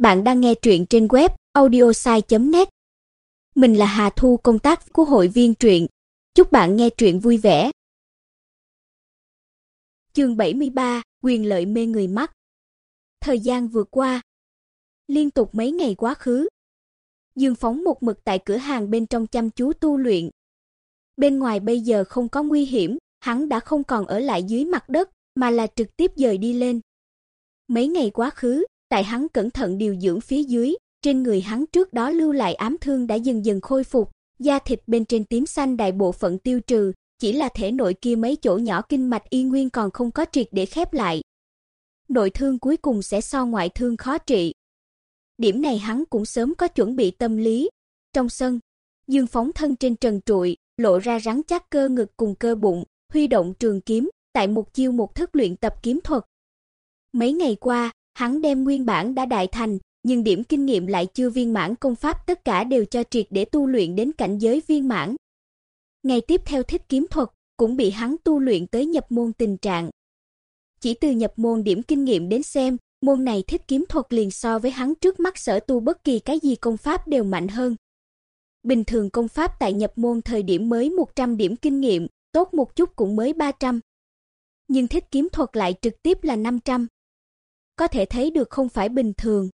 Bạn đang nghe truyện trên web audiosai.net. Mình là Hà Thu công tác của hội viên truyện. Chúc bạn nghe truyện vui vẻ. Chương 73: Quyền lợi mê người mắt. Thời gian vừa qua, liên tục mấy ngày quá khứ, Dương Phóng một mực tại cửa hàng bên trong chăm chú tu luyện. Bên ngoài bây giờ không có nguy hiểm, hắn đã không còn ở lại dưới mặt đất, mà là trực tiếp dời đi lên. Mấy ngày quá khứ, tại hắn cẩn thận điều dưỡng phía dưới, trên người hắn trước đó lưu lại ám thương đã dần dần khôi phục, da thịt bên trên tím xanh đại bộ phận tiêu trừ, chỉ là thể nội kia mấy chỗ nhỏ kinh mạch y nguyên còn không có triệt để khép lại. Nội thương cuối cùng sẽ so ngoại thương khó trị. Điểm này hắn cũng sớm có chuẩn bị tâm lý. Trong sân, Dương phóng thân trên trần trụi, lộ ra rắn chắc cơ ngực cùng cơ bụng, huy động trường kiếm, tại một chiêu một thức luyện tập kiếm thuật. Mấy ngày qua, hắn đem nguyên bản đã đại thành, nhưng điểm kinh nghiệm lại chưa viên mãn công pháp tất cả đều cho triệt để tu luyện đến cảnh giới viên mãn. Ngày tiếp theo thích kiếm thuật cũng bị hắn tu luyện tới nhập môn tình trạng. Chỉ từ nhập môn điểm kinh nghiệm đến xem, môn này thích kiếm thuật liền so với hắn trước mắt sở tu bất kỳ cái gì công pháp đều mạnh hơn. Bình thường công pháp tại nhập môn thời điểm mới 100 điểm kinh nghiệm, tốt một chút cũng mới 300. Nhưng thích kiếm thuật lại trực tiếp là 500 có thể thấy được không phải bình thường.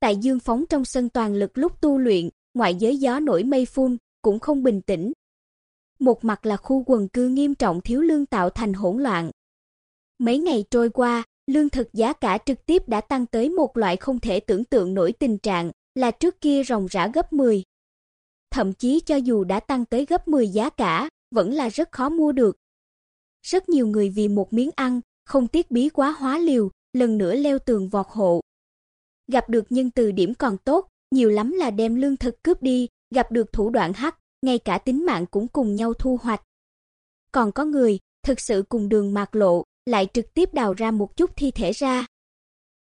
Tại Dương phóng trong sân toàn lực lúc tu luyện, ngoại giới gió nổi mây phun, cũng không bình tĩnh. Một mặt là khu quần cư nghiêm trọng thiếu lương tạo thành hỗn loạn. Mấy ngày trôi qua, lương thực giá cả trực tiếp đã tăng tới một loại không thể tưởng tượng nổi tình trạng, là trước kia ròng rã gấp 10. Thậm chí cho dù đã tăng tới gấp 10 giá cả, vẫn là rất khó mua được. Rất nhiều người vì một miếng ăn, không tiếc bí quá hóa liều, lần nữa leo tường vọt hộ. Gặp được nhân từ điểm còn tốt, nhiều lắm là đem lương thực cướp đi, gặp được thủ đoạn hắc, ngay cả tính mạng cũng cùng nhau thu hoạch. Còn có người, thực sự cùng đường mạc lộ, lại trực tiếp đào ra một chút thi thể ra.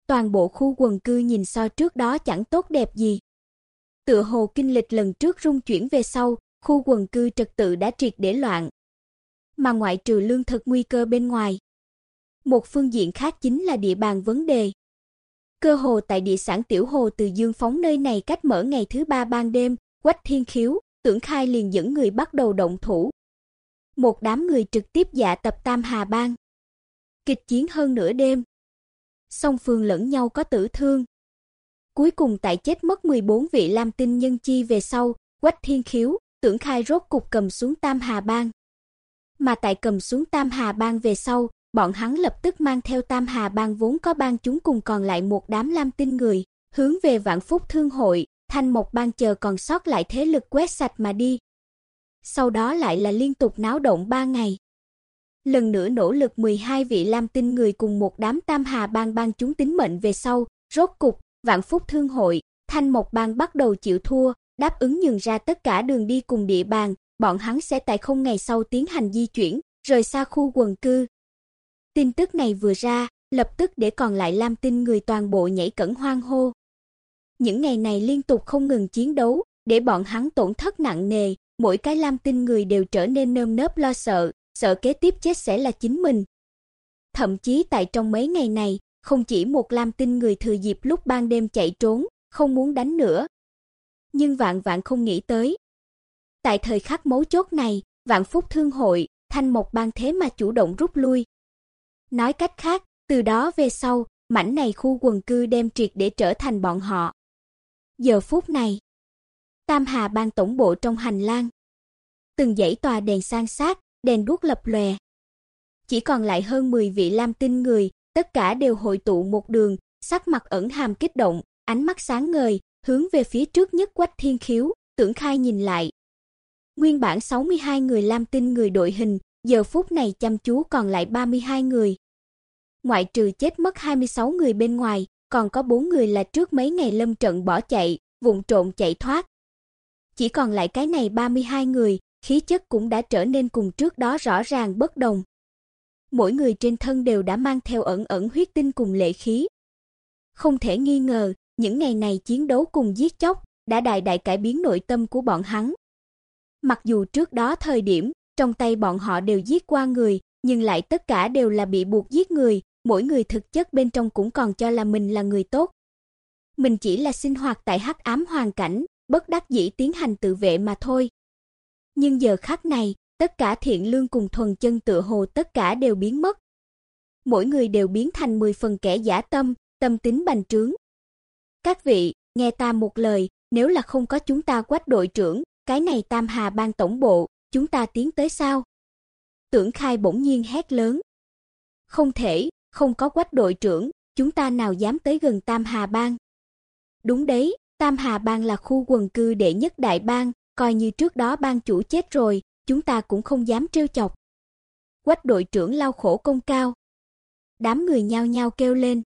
Toàn bộ khu quần cư nhìn so trước đó chẳng tốt đẹp gì. Tựa hồ kinh lịch lần trước rung chuyển về sau, khu quần cư trật tự đã triệt để loạn. Mà ngoại trừ lương thực nguy cơ bên ngoài, một phương diện khác chính là địa bàn vấn đề. Cơ hồ tại địa sản tiểu hồ từ Dương phóng nơi này cách mở ngày thứ ba ban đêm, Quách Thiên Khiếu, Tưởng Khai liền dẫn người bắt đầu động thủ. Một đám người trực tiếp dạ tập Tam Hà Bang. Kịch chiến hơn nửa đêm. Song phương lẫn nhau có tử thương. Cuối cùng tại chết mất 14 vị Lam Tinh nhân chi về sau, Quách Thiên Khiếu, Tưởng Khai rốt cục cầm xuống Tam Hà Bang. Mà tại cầm xuống Tam Hà Bang về sau, bọn hắn lập tức mang theo Tam Hà bang vốn có bang chúng cùng còn lại một đám lam tinh người, hướng về Vạn Phúc Thương hội, Thanh Mộc bang chờ còn sót lại thế lực quét sạch mà đi. Sau đó lại là liên tục náo động 3 ngày. Lần nữa nỗ lực 12 vị lam tinh người cùng một đám Tam Hà bang bang chúng tính mệnh về sau, rốt cục, Vạn Phúc Thương hội, Thanh Mộc bang bắt đầu chịu thua, đáp ứng nhường ra tất cả đường đi cùng địa bàn, bọn hắn sẽ tại không ngày sau tiến hành di chuyển, rời xa khu quần cư, Tin tức này vừa ra, lập tức để còn lại Lam Tinh người toàn bộ nhảy cẫng hoang hô. Những ngày này liên tục không ngừng chiến đấu, để bọn hắn tổn thất nặng nề, mỗi cái Lam Tinh người đều trở nên nơm nớp lo sợ, sợ kế tiếp chết sẽ là chính mình. Thậm chí tại trong mấy ngày này, không chỉ một Lam Tinh người thừa dịp lúc ban đêm chạy trốn, không muốn đánh nữa. Nhưng vạn vạn không nghĩ tới. Tại thời khắc mấu chốt này, Vạn Phúc Thương hội, Thanh Mộc Bang thế mà chủ động rút lui, Nói cách khác, từ đó về sau, mảnh này khu quần cư đem triệt để trở thành bọn họ. Giờ phút này, Tam Hà bang tổng bộ trong hành lang. Từng dãy tòa đèn sang sát, đèn đuốc lập lòe. Chỉ còn lại hơn 10 vị lam tinh người, tất cả đều hội tụ một đường, sắc mặt ẩn hàm kích động, ánh mắt sáng ngời, hướng về phía trước nhất Quách Thiên Khiếu, Tưởng Khai nhìn lại. Nguyên bản 62 người lam tinh người đội hình, giờ phút này chăm chú còn lại 32 người. Ngoại trừ chết mất 26 người bên ngoài, còn có 4 người là trước mấy ngày lâm trận bỏ chạy, vụng trộn chạy thoát. Chỉ còn lại cái này 32 người, khí chất cũng đã trở nên cùng trước đó rõ ràng bất đồng. Mỗi người trên thân đều đã mang theo ẩn ẩn huyết tinh cùng lệ khí. Không thể nghi ngờ, những ngày này chiến đấu cùng giết chóc đã đại đại cải biến nội tâm của bọn hắn. Mặc dù trước đó thời điểm, trong tay bọn họ đều giết qua người, nhưng lại tất cả đều là bị buộc giết người, mỗi người thực chất bên trong cũng còn cho là mình là người tốt. Mình chỉ là sinh hoạt tại hắc ám hoàn cảnh, bất đắc dĩ tiến hành tự vệ mà thôi. Nhưng giờ khắc này, tất cả thiện lương cùng thuần chân tựa hồ tất cả đều biến mất. Mỗi người đều biến thành 10 phần kẻ giả tâm, tâm tính bành trướng. Các vị, nghe ta một lời, nếu là không có chúng ta quách đội trưởng, cái này Tam Hà ban tổng bộ, chúng ta tiến tới sao? Tưởng Khai bỗng nhiên hét lớn. Không thể, không có quách đội trưởng, chúng ta nào dám tới gần Tam Hà bang. Đúng đấy, Tam Hà bang là khu quần cư đệ nhất đại bang, coi như trước đó bang chủ chết rồi, chúng ta cũng không dám trêu chọc. Quách đội trưởng lao khổ công cao. Đám người nhao nhao kêu lên.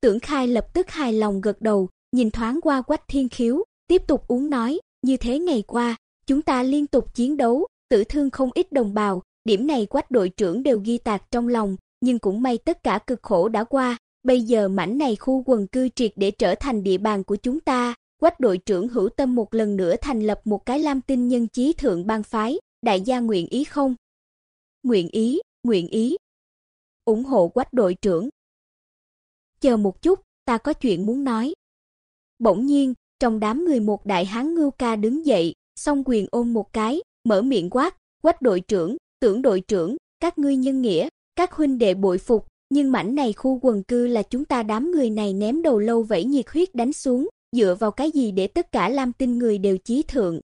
Tưởng Khai lập tức hài lòng gật đầu, nhìn thoáng qua Quách Thiên Khiếu, tiếp tục uống nói, như thế ngày qua, chúng ta liên tục chiến đấu, tử thương không ít đồng bào, điểm này Quách đội trưởng đều ghi tạc trong lòng, nhưng cũng may tất cả cực khổ đã qua, bây giờ mảnh này khu quần cư triệt để trở thành địa bàn của chúng ta. Quách đội trưởng hữu tâm một lần nữa thành lập một cái Lam Tinh nhân chí thượng bang phái, đại gia nguyện ý không? Nguyện ý, nguyện ý. ủng hộ Quách đội trưởng. Chờ một chút, ta có chuyện muốn nói. Bỗng nhiên, trong đám người một đại hán ngưu ca đứng dậy, song quyền ôm một cái, mở miệng quát, "Quách đội trưởng, tưởng đội trưởng, các ngươi nhân nghĩa, các huynh đệ bội phục, nhưng mảnh này khu quần cư là chúng ta đám người này ném đầu lâu vẫy nhiệt huyết đánh xuống, dựa vào cái gì để tất cả Lam Tinh người đều chí thượng?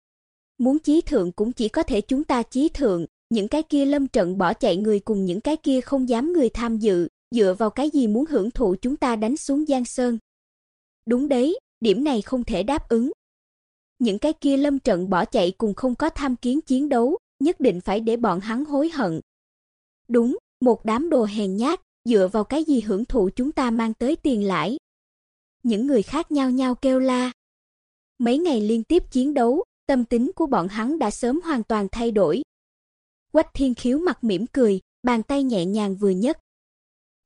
Muốn chí thượng cũng chỉ có thể chúng ta chí thượng, những cái kia lâm trận bỏ chạy người cùng những cái kia không dám người tham dự, dựa vào cái gì muốn hưởng thụ chúng ta đánh xuống Giang Sơn? Đúng đấy, điểm này không thể đáp ứng. Những cái kia lâm trận bỏ chạy cùng không có tham kiến chiến đấu, nhất định phải để bọn hắn hối hận. Đúng, một đám đồ hèn nhát, dựa vào cái gì hưởng thụ chúng ta mang tới tiền lãi. Những người khác nhau nhao kêu la. Mấy ngày liên tiếp chiến đấu, tâm tính của bọn hắn đã sớm hoàn toàn thay đổi. Quách Thiên Khiếu mặt mỉm cười, bàn tay nhẹ nhàng vừa nhấc.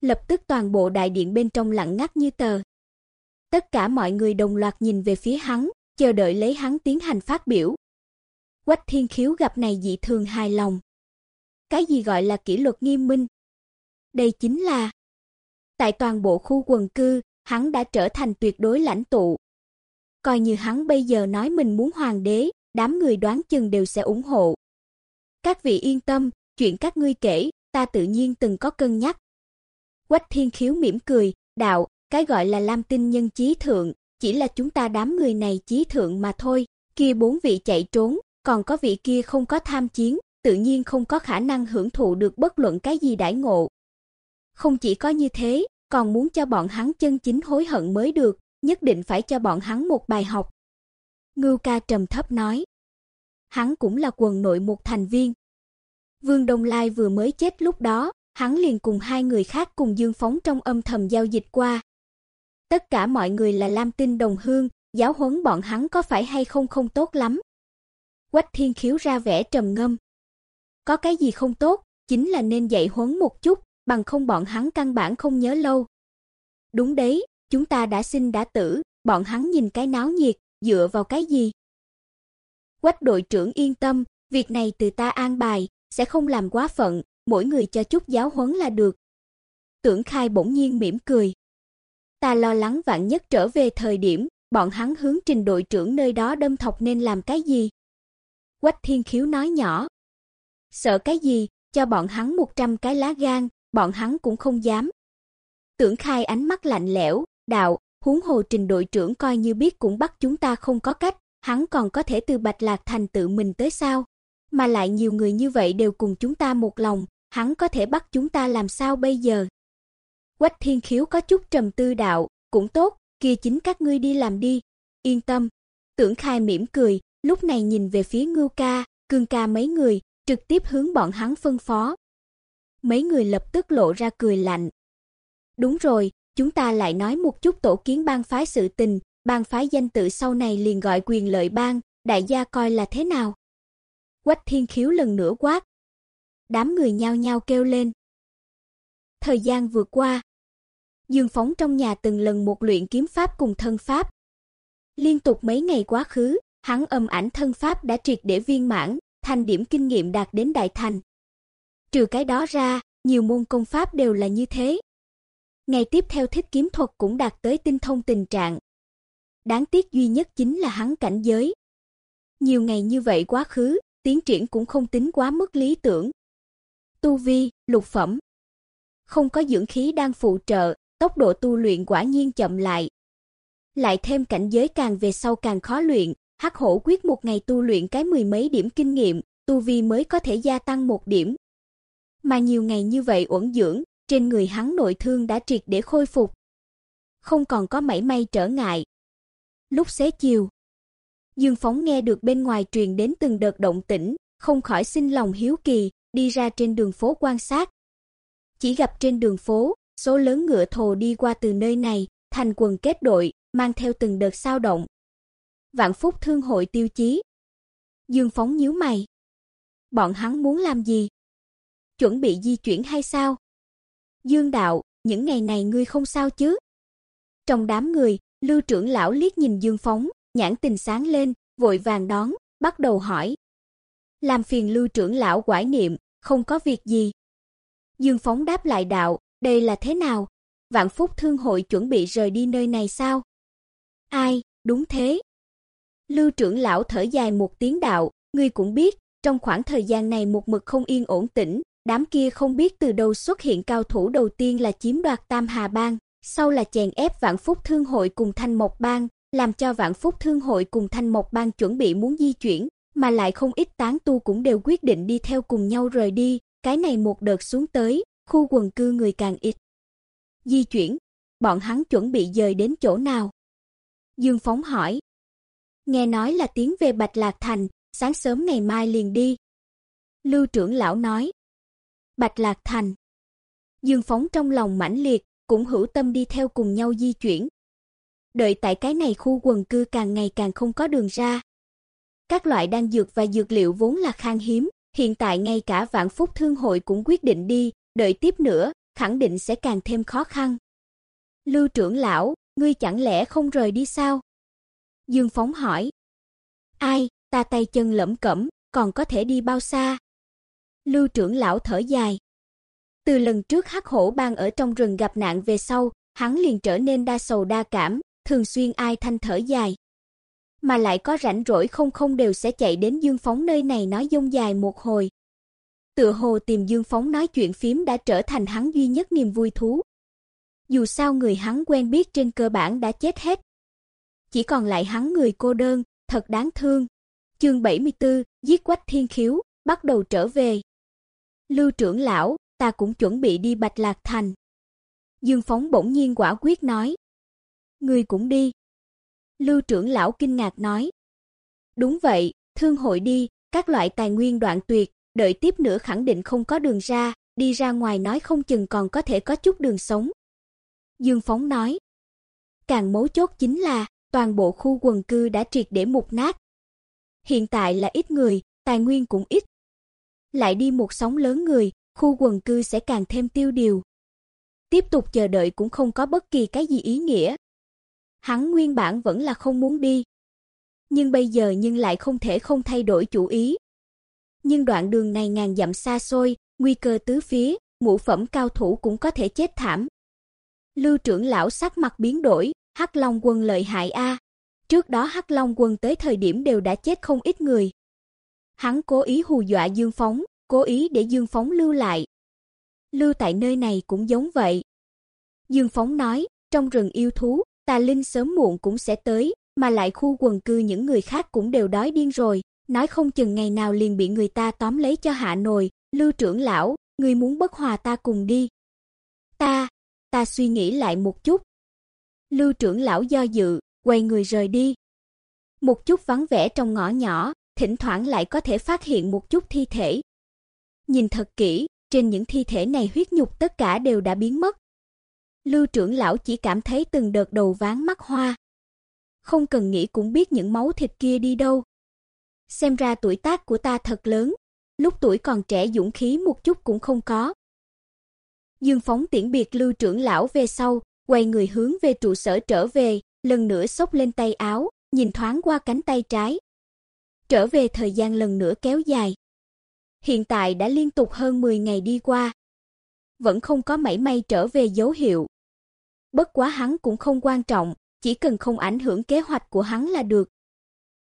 Lập tức toàn bộ đại điện bên trong lặng ngắt như tờ. Tất cả mọi người đồng loạt nhìn về phía hắn, chờ đợi lấy hắn tiến hành phát biểu. Quách Thiên Khiếu gặp này dị thường hài lòng. Cái gì gọi là kỷ luật nghiêm minh? Đây chính là tại toàn bộ khu quần cư, hắn đã trở thành tuyệt đối lãnh tụ. Coi như hắn bây giờ nói mình muốn hoàng đế, đám người đoán chừng đều sẽ ủng hộ. Các vị yên tâm, chuyện các ngươi kể, ta tự nhiên từng có cân nhắc. Quách Thiên Khiếu mỉm cười, đạo, cái gọi là Lam Tinh nhân chí thượng, chỉ là chúng ta đám người này chí thượng mà thôi, kia bốn vị chạy trốn, còn có vị kia không có tham chiến, tự nhiên không có khả năng hưởng thụ được bất luận cái gì đãi ngộ. Không chỉ có như thế, còn muốn cho bọn hắn chân chính hối hận mới được, nhất định phải cho bọn hắn một bài học. Ngưu ca trầm thấp nói. Hắn cũng là quần nội một thành viên. Vương Đông Lai vừa mới chết lúc đó, hắn liền cùng hai người khác cùng Dương Phóng trong âm thầm giao dịch qua, Tất cả mọi người là Lam Tinh đồng hương, giáo huấn bọn hắn có phải hay không không tốt lắm. Quách Thiên Khiếu ra vẻ trầm ngâm. Có cái gì không tốt, chính là nên dạy huấn một chút, bằng không bọn hắn căn bản không nhớ lâu. Đúng đấy, chúng ta đã sinh đã tử, bọn hắn nhìn cái náo nhiệt, dựa vào cái gì? Quách đội trưởng yên tâm, việc này từ ta an bài, sẽ không làm quá phận, mỗi người cho chút giáo huấn là được. Tưởng Khai bỗng nhiên mỉm cười. Ta lo lắng vạn nhất trở về thời điểm, bọn hắn hướng trình đội trưởng nơi đó đâm thọc nên làm cái gì? Quách Thiên Khiếu nói nhỏ. Sợ cái gì, cho bọn hắn 100 cái lá gan, bọn hắn cũng không dám. Tưởng Khai ánh mắt lạnh lẽo, đạo, huống hồ trình đội trưởng coi như biết cũng bắt chúng ta không có cách, hắn còn có thể từ Bạch Lạc thành tự mình tới sao? Mà lại nhiều người như vậy đều cùng chúng ta một lòng, hắn có thể bắt chúng ta làm sao bây giờ? Quách Thiên Khiếu có chút trầm tư đạo, cũng tốt, kia chính các ngươi đi làm đi, yên tâm. Tưởng Khai mỉm cười, lúc này nhìn về phía Ngưu Ca, Cương Ca mấy người, trực tiếp hướng bọn hắn phân phó. Mấy người lập tức lộ ra cười lạnh. Đúng rồi, chúng ta lại nói một chút tổ kiến bang phái sự tình, bang phái danh tự sau này liền gọi quyền lợi bang, đại gia coi là thế nào? Quách Thiên Khiếu lần nữa quát. Đám người nhao nhao kêu lên. Thời gian vừa qua, Dương Phóng trong nhà từng lần một luyện kiếm pháp cùng thân pháp. Liên tục mấy ngày quá khứ, hắn âm ảnh thân pháp đã triệt để viên mãn, thành điểm kinh nghiệm đạt đến đại thành. Trừ cái đó ra, nhiều môn công pháp đều là như thế. Ngày tiếp theo thích kiếm thuật cũng đạt tới tinh thông tình trạng, đáng tiếc duy nhất chính là hắn cảnh giới. Nhiều ngày như vậy quá khứ, tiến triển cũng không tính quá mức lý tưởng. Tu vi, lục phẩm. Không có dưỡng khí đang phụ trợ, tốc độ tu luyện quả nhiên chậm lại. Lại thêm cảnh giới càng về sau càng khó luyện, Hắc Hổ quyết một ngày tu luyện cái mười mấy điểm kinh nghiệm, tu vi mới có thể gia tăng một điểm. Mà nhiều ngày như vậy uẩn dưỡng, trên người hắn nội thương đã triệt để khôi phục. Không còn có mảy may trở ngại. Lúc xế chiều, Dương Phóng nghe được bên ngoài truyền đến từng đợt động tĩnh, không khỏi sinh lòng hiếu kỳ, đi ra trên đường phố quan sát. Chỉ gặp trên đường phố, số lớn ngựa thồ đi qua từ nơi này, thành quần kết đội, mang theo từng đợt sao động. Vạn Phúc Thương hội tiêu chí. Dương Phóng nhíu mày. Bọn hắn muốn làm gì? Chuẩn bị di chuyển hay sao? Dương đạo, những ngày này ngươi không sao chứ? Trong đám người, Lưu trưởng lão liếc nhìn Dương Phóng, nhãn tình sáng lên, vội vàng đón, bắt đầu hỏi. Làm phiền Lưu trưởng lão quải niệm, không có việc gì. Dương Phóng đáp lại đạo, đây là thế nào? Vạn Phúc Thương hội chuẩn bị rời đi nơi này sao? Ai, đúng thế. Lưu trưởng lão thở dài một tiếng đạo, ngươi cũng biết, trong khoảng thời gian này một mực không yên ổn tĩnh, đám kia không biết từ đâu xuất hiện cao thủ đầu tiên là chiếm đoạt Tam Hà Bang, sau là chèn ép Vạn Phúc Thương hội cùng Thanh Mộc Bang, làm cho Vạn Phúc Thương hội cùng Thanh Mộc Bang chuẩn bị muốn di chuyển, mà lại không ít tán tu cũng đều quyết định đi theo cùng nhau rời đi, cái này một đợt xuống tới, khu quần cư người càng ít. Di chuyển, bọn hắn chuẩn bị dời đến chỗ nào? Dương Phóng hỏi. Nghe nói là tiến về Bạch Lạc Thành, sáng sớm ngày mai liền đi. Lưu trưởng lão nói. Bạch Lạc Thành. Dương Phóng trong lòng mãnh liệt, cũng hữu tâm đi theo cùng nhau di chuyển. Đợi tại cái này khu quần cư càng ngày càng không có đường ra. Các loại đan dược và dược liệu vốn là khan hiếm, hiện tại ngay cả Vạn Phúc Thương hội cũng quyết định đi, đợi tiếp nữa, khẳng định sẽ càng thêm khó khăn. Lưu trưởng lão, ngươi chẳng lẽ không rời đi sao? Dương Phóng hỏi. Ai, ta tay chân lẫm cẩm, còn có thể đi bao xa? Lưu trưởng lão thở dài. Từ lần trước Hắc Hổ Bang ở trong rừng gặp nạn về sau, hắn liền trở nên đa sầu đa cảm, thường xuyên ai thanh thở dài. Mà lại có rảnh rỗi không không đều sẽ chạy đến Dương Phóng nơi này nói dông dài một hồi. Tựa hồ tìm Dương Phóng nói chuyện phím đã trở thành hắn duy nhất niềm vui thú. Dù sao người hắn quen biết trên cơ bản đã chết hết. Chỉ còn lại hắn người cô đơn, thật đáng thương. Chương 74, giết quách thiên khiếu, bắt đầu trở về. Lưu trưởng lão, ta cũng chuẩn bị đi Bạch Lạc Thành. Dương Phóng bỗng nhiên quả quyết nói. Người cũng đi. Lưu trưởng lão kinh ngạc nói. Đúng vậy, thương hội đi, các loại tài nguyên đoạn tuyệt, đợi tiếp nữa khẳng định không có đường ra, đi ra ngoài nói không chừng còn có thể có chút đường sống. Dương Phóng nói. Càng mấu chốt chính là, toàn bộ khu quần cư đã triệt để mục nát. Hiện tại là ít người, tài nguyên cũng ít. Lại đi một sóng lớn người, khu quần cư sẽ càng thêm tiêu điều. Tiếp tục chờ đợi cũng không có bất kỳ cái gì ý nghĩa. Hắn nguyên bản vẫn là không muốn đi. Nhưng bây giờ nhưng lại không thể không thay đổi chủ ý. Nhưng đoạn đường này ngàn dặm xa xôi, nguy cơ tứ phía, ngũ phẩm cao thủ cũng có thể chết thảm. Lưu trưởng lão sắc mặt biến đổi, Hắc Long quân lợi hại a. Trước đó Hắc Long quân tới thời điểm đều đã chết không ít người. Hắn cố ý hù dọa Dương Phóng, cố ý để Dương Phóng lưu lại. Lưu tại nơi này cũng giống vậy. Dương Phóng nói, trong rừng yêu thú, tà linh sớm muộn cũng sẽ tới, mà lại khu quần cư những người khác cũng đều đói điên rồi, nói không chừng ngày nào liền bị người ta tóm lấy cho hạ nồi, Lưu trưởng lão, ngươi muốn bất hòa ta cùng đi. Ta, ta suy nghĩ lại một chút. Lưu trưởng lão do dự, quay người rời đi. Một chút vắng vẻ trong ngõ nhỏ, thỉnh thoảng lại có thể phát hiện một chút thi thể. Nhìn thật kỹ, trên những thi thể này huyết nhục tất cả đều đã biến mất. Lưu trưởng lão chỉ cảm thấy từng đợt đầu ván mắt hoa. Không cần nghĩ cũng biết những máu thịt kia đi đâu. Xem ra tuổi tác của ta thật lớn, lúc tuổi còn trẻ dũng khí một chút cũng không có. Dương Phóng tiễn biệt Lưu trưởng lão về sau, quay người hướng về trụ sở trở về, lần nữa xốc lên tay áo, nhìn thoáng qua cánh tay trái. Trở về thời gian lần nữa kéo dài. Hiện tại đã liên tục hơn 10 ngày đi qua, vẫn không có mảy may trở về dấu hiệu. Bất quá hắn cũng không quan trọng, chỉ cần không ảnh hưởng kế hoạch của hắn là được.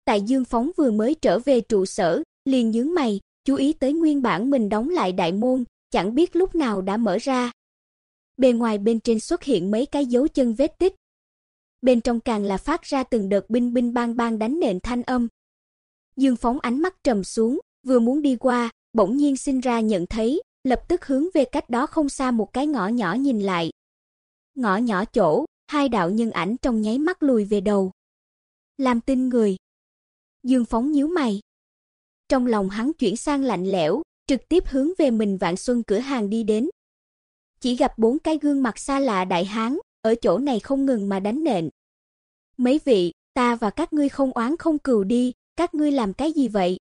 Tại Dương Phóng vừa mới trở về trụ sở, liền nhướng mày, chú ý tới nguyên bản mình đóng lại đại môn, chẳng biết lúc nào đã mở ra. Bề ngoài bên trên xuất hiện mấy cái dấu chân vết tích. Bên trong càng là phát ra từng đợt binh binh bang bang đánh nện thanh âm. Dương Phóng ánh mắt trầm xuống, vừa muốn đi qua, bỗng nhiên sinh ra nhận thấy, lập tức hướng về cách đó không xa một cái ngõ nhỏ nhìn lại. Ngõ nhỏ chỗ, hai đạo nhân ảnh trong nháy mắt lùi về đầu. Làm tin người. Dương Phóng nhíu mày. Trong lòng hắn chuyển sang lạnh lẽo, trực tiếp hướng về mình Vạn Xuân cửa hàng đi đến. Chỉ gặp bốn cái gương mặt xa lạ đại hán, ở chỗ này không ngừng mà đánh nện. Mấy vị, ta và các ngươi không oán không cừu đi, các ngươi làm cái gì vậy?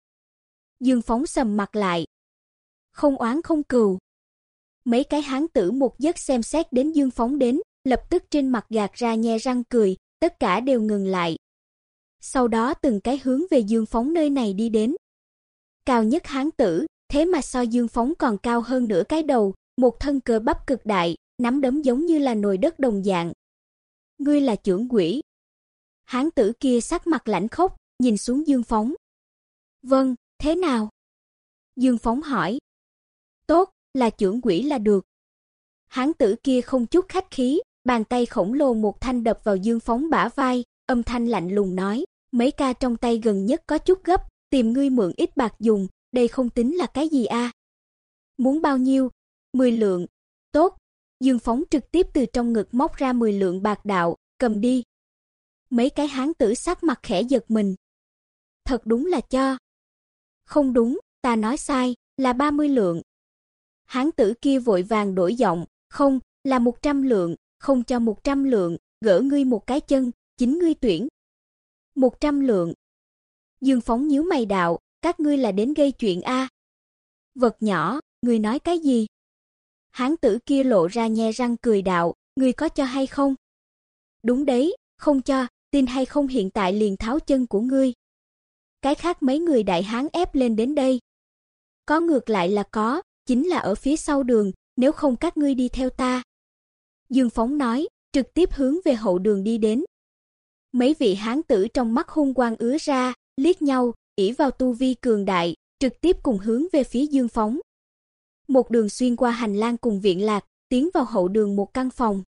Dương Phóng sầm mặt lại. Không oán không cừu. Mấy cái hán tử một giấc xem xét đến Dương Phóng đến, lập tức trên mặt gạt ra nhe răng cười, tất cả đều ngừng lại. Sau đó từng cái hướng về Dương Phóng nơi này đi đến. Cao nhất hán tử, thế mà so Dương Phóng còn cao hơn nửa cái đầu, một thân cơ bắp cực đại, nắm đấm giống như là nồi đất đồng dạng. Ngươi là trưởng quỷ. Hán tử kia sắc mặt lạnh khốc, nhìn xuống Dương Phóng. Vâng, thế nào? Dương Phóng hỏi. Tốt, là trưởng quỷ là được. Hán tử kia không chút khách khí, bàn tay khổng lồ một thanh đập vào Dương Phóng bả vai, âm thanh lạnh lùng nói, mấy ca trong tay gần nhất có chút gấp, tìm ngươi mượn ít bạc dùng, đây không tính là cái gì a? Muốn bao nhiêu? 10 lượng. Tốt. Dương Phóng trực tiếp từ trong ngực móc ra 10 lượng bạc đạo, cầm đi. Mấy cái hán tử sắc mặt khẽ giật mình. Thật đúng là cho. Không đúng, ta nói sai, là 30 lượng. Hán tử kia vội vàng đổi giọng, không, là 100 lượng, không cho 100 lượng, gỡ ngươi một cái chân, chính ngươi tuyển. 100 lượng. Dương Phóng nhíu mày đạo, các ngươi là đến gây chuyện a. Vật nhỏ, ngươi nói cái gì? Hán tử kia lộ ra nhe răng cười đạo, ngươi có cho hay không? Đúng đấy, không cho, tin hay không hiện tại liền tháo chân của ngươi. Cái khác mấy người đại hán ép lên đến đây. Có ngược lại là có, chính là ở phía sau đường, nếu không các ngươi đi theo ta. Dương Phóng nói, trực tiếp hướng về hậu đường đi đến. Mấy vị hán tử trong mắt hung quang ứa ra, liếc nhau, ỷ vào tu vi cường đại, trực tiếp cùng hướng về phía Dương Phóng. Một đường xuyên qua hành lang cùng viện lạc, tiến vào hậu đường một căn phòng.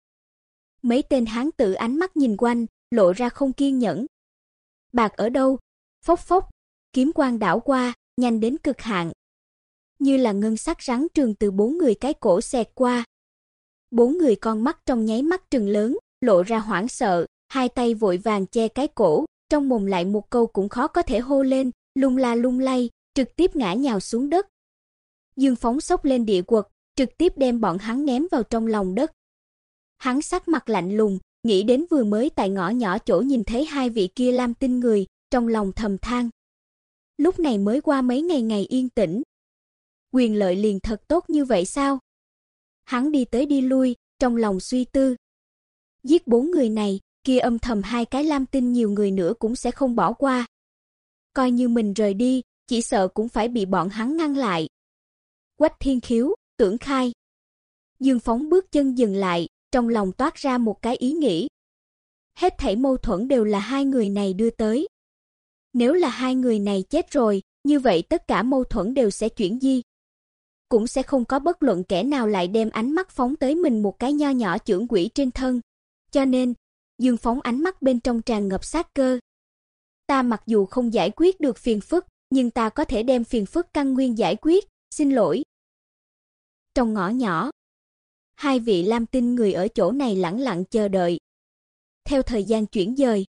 Mấy tên hán tử ánh mắt nhìn quanh, lộ ra không kiên nhẫn. Bạc ở đâu? Phốc phốc, kiếm quang đảo qua, nhanh đến cực hạn. Như là ngân sắc rắn trường từ bốn người cái cổ xẹt qua. Bốn người con mắt trong nháy mắt trừng lớn, lộ ra hoảng sợ, hai tay vội vàng che cái cổ, trong mồm lại một câu cũng khó có thể hô lên, lung la lung lay, trực tiếp ngã nhào xuống đất. Dương phóng sốc lên địa quật, trực tiếp đem bọn hắn ném vào trong lòng đất. Hắn sắc mặt lạnh lùng, nghĩ đến vừa mới tại ngõ nhỏ chỗ nhìn thấy hai vị kia lam tinh người, trong lòng thầm than. Lúc này mới qua mấy ngày ngày yên tĩnh. Quyền lợi liền thật tốt như vậy sao? Hắn đi tới đi lui, trong lòng suy tư. Giết bốn người này, kia âm thầm hai cái lam tinh nhiều người nữa cũng sẽ không bỏ qua. Coi như mình rời đi, chỉ sợ cũng phải bị bọn hắn ngăn lại. Quách Thiên Khiếu, Tưởng Khai. Dương Phóng bước chân dừng lại, trong lòng toát ra một cái ý nghĩ. Hết thảy mâu thuẫn đều là hai người này đưa tới. Nếu là hai người này chết rồi, như vậy tất cả mâu thuẫn đều sẽ chuyển di. Cũng sẽ không có bất luận kẻ nào lại đem ánh mắt phóng tới mình một cái nho nhỏ trưởng quỷ trên thân. Cho nên, Dương phóng ánh mắt bên trong tràn ngập sát cơ. Ta mặc dù không giải quyết được phiền phức, nhưng ta có thể đem phiền phức căn nguyên giải quyết, xin lỗi. Trong ngõ nhỏ, hai vị Lam Tinh người ở chỗ này lặng lặng chờ đợi. Theo thời gian chuyển dời,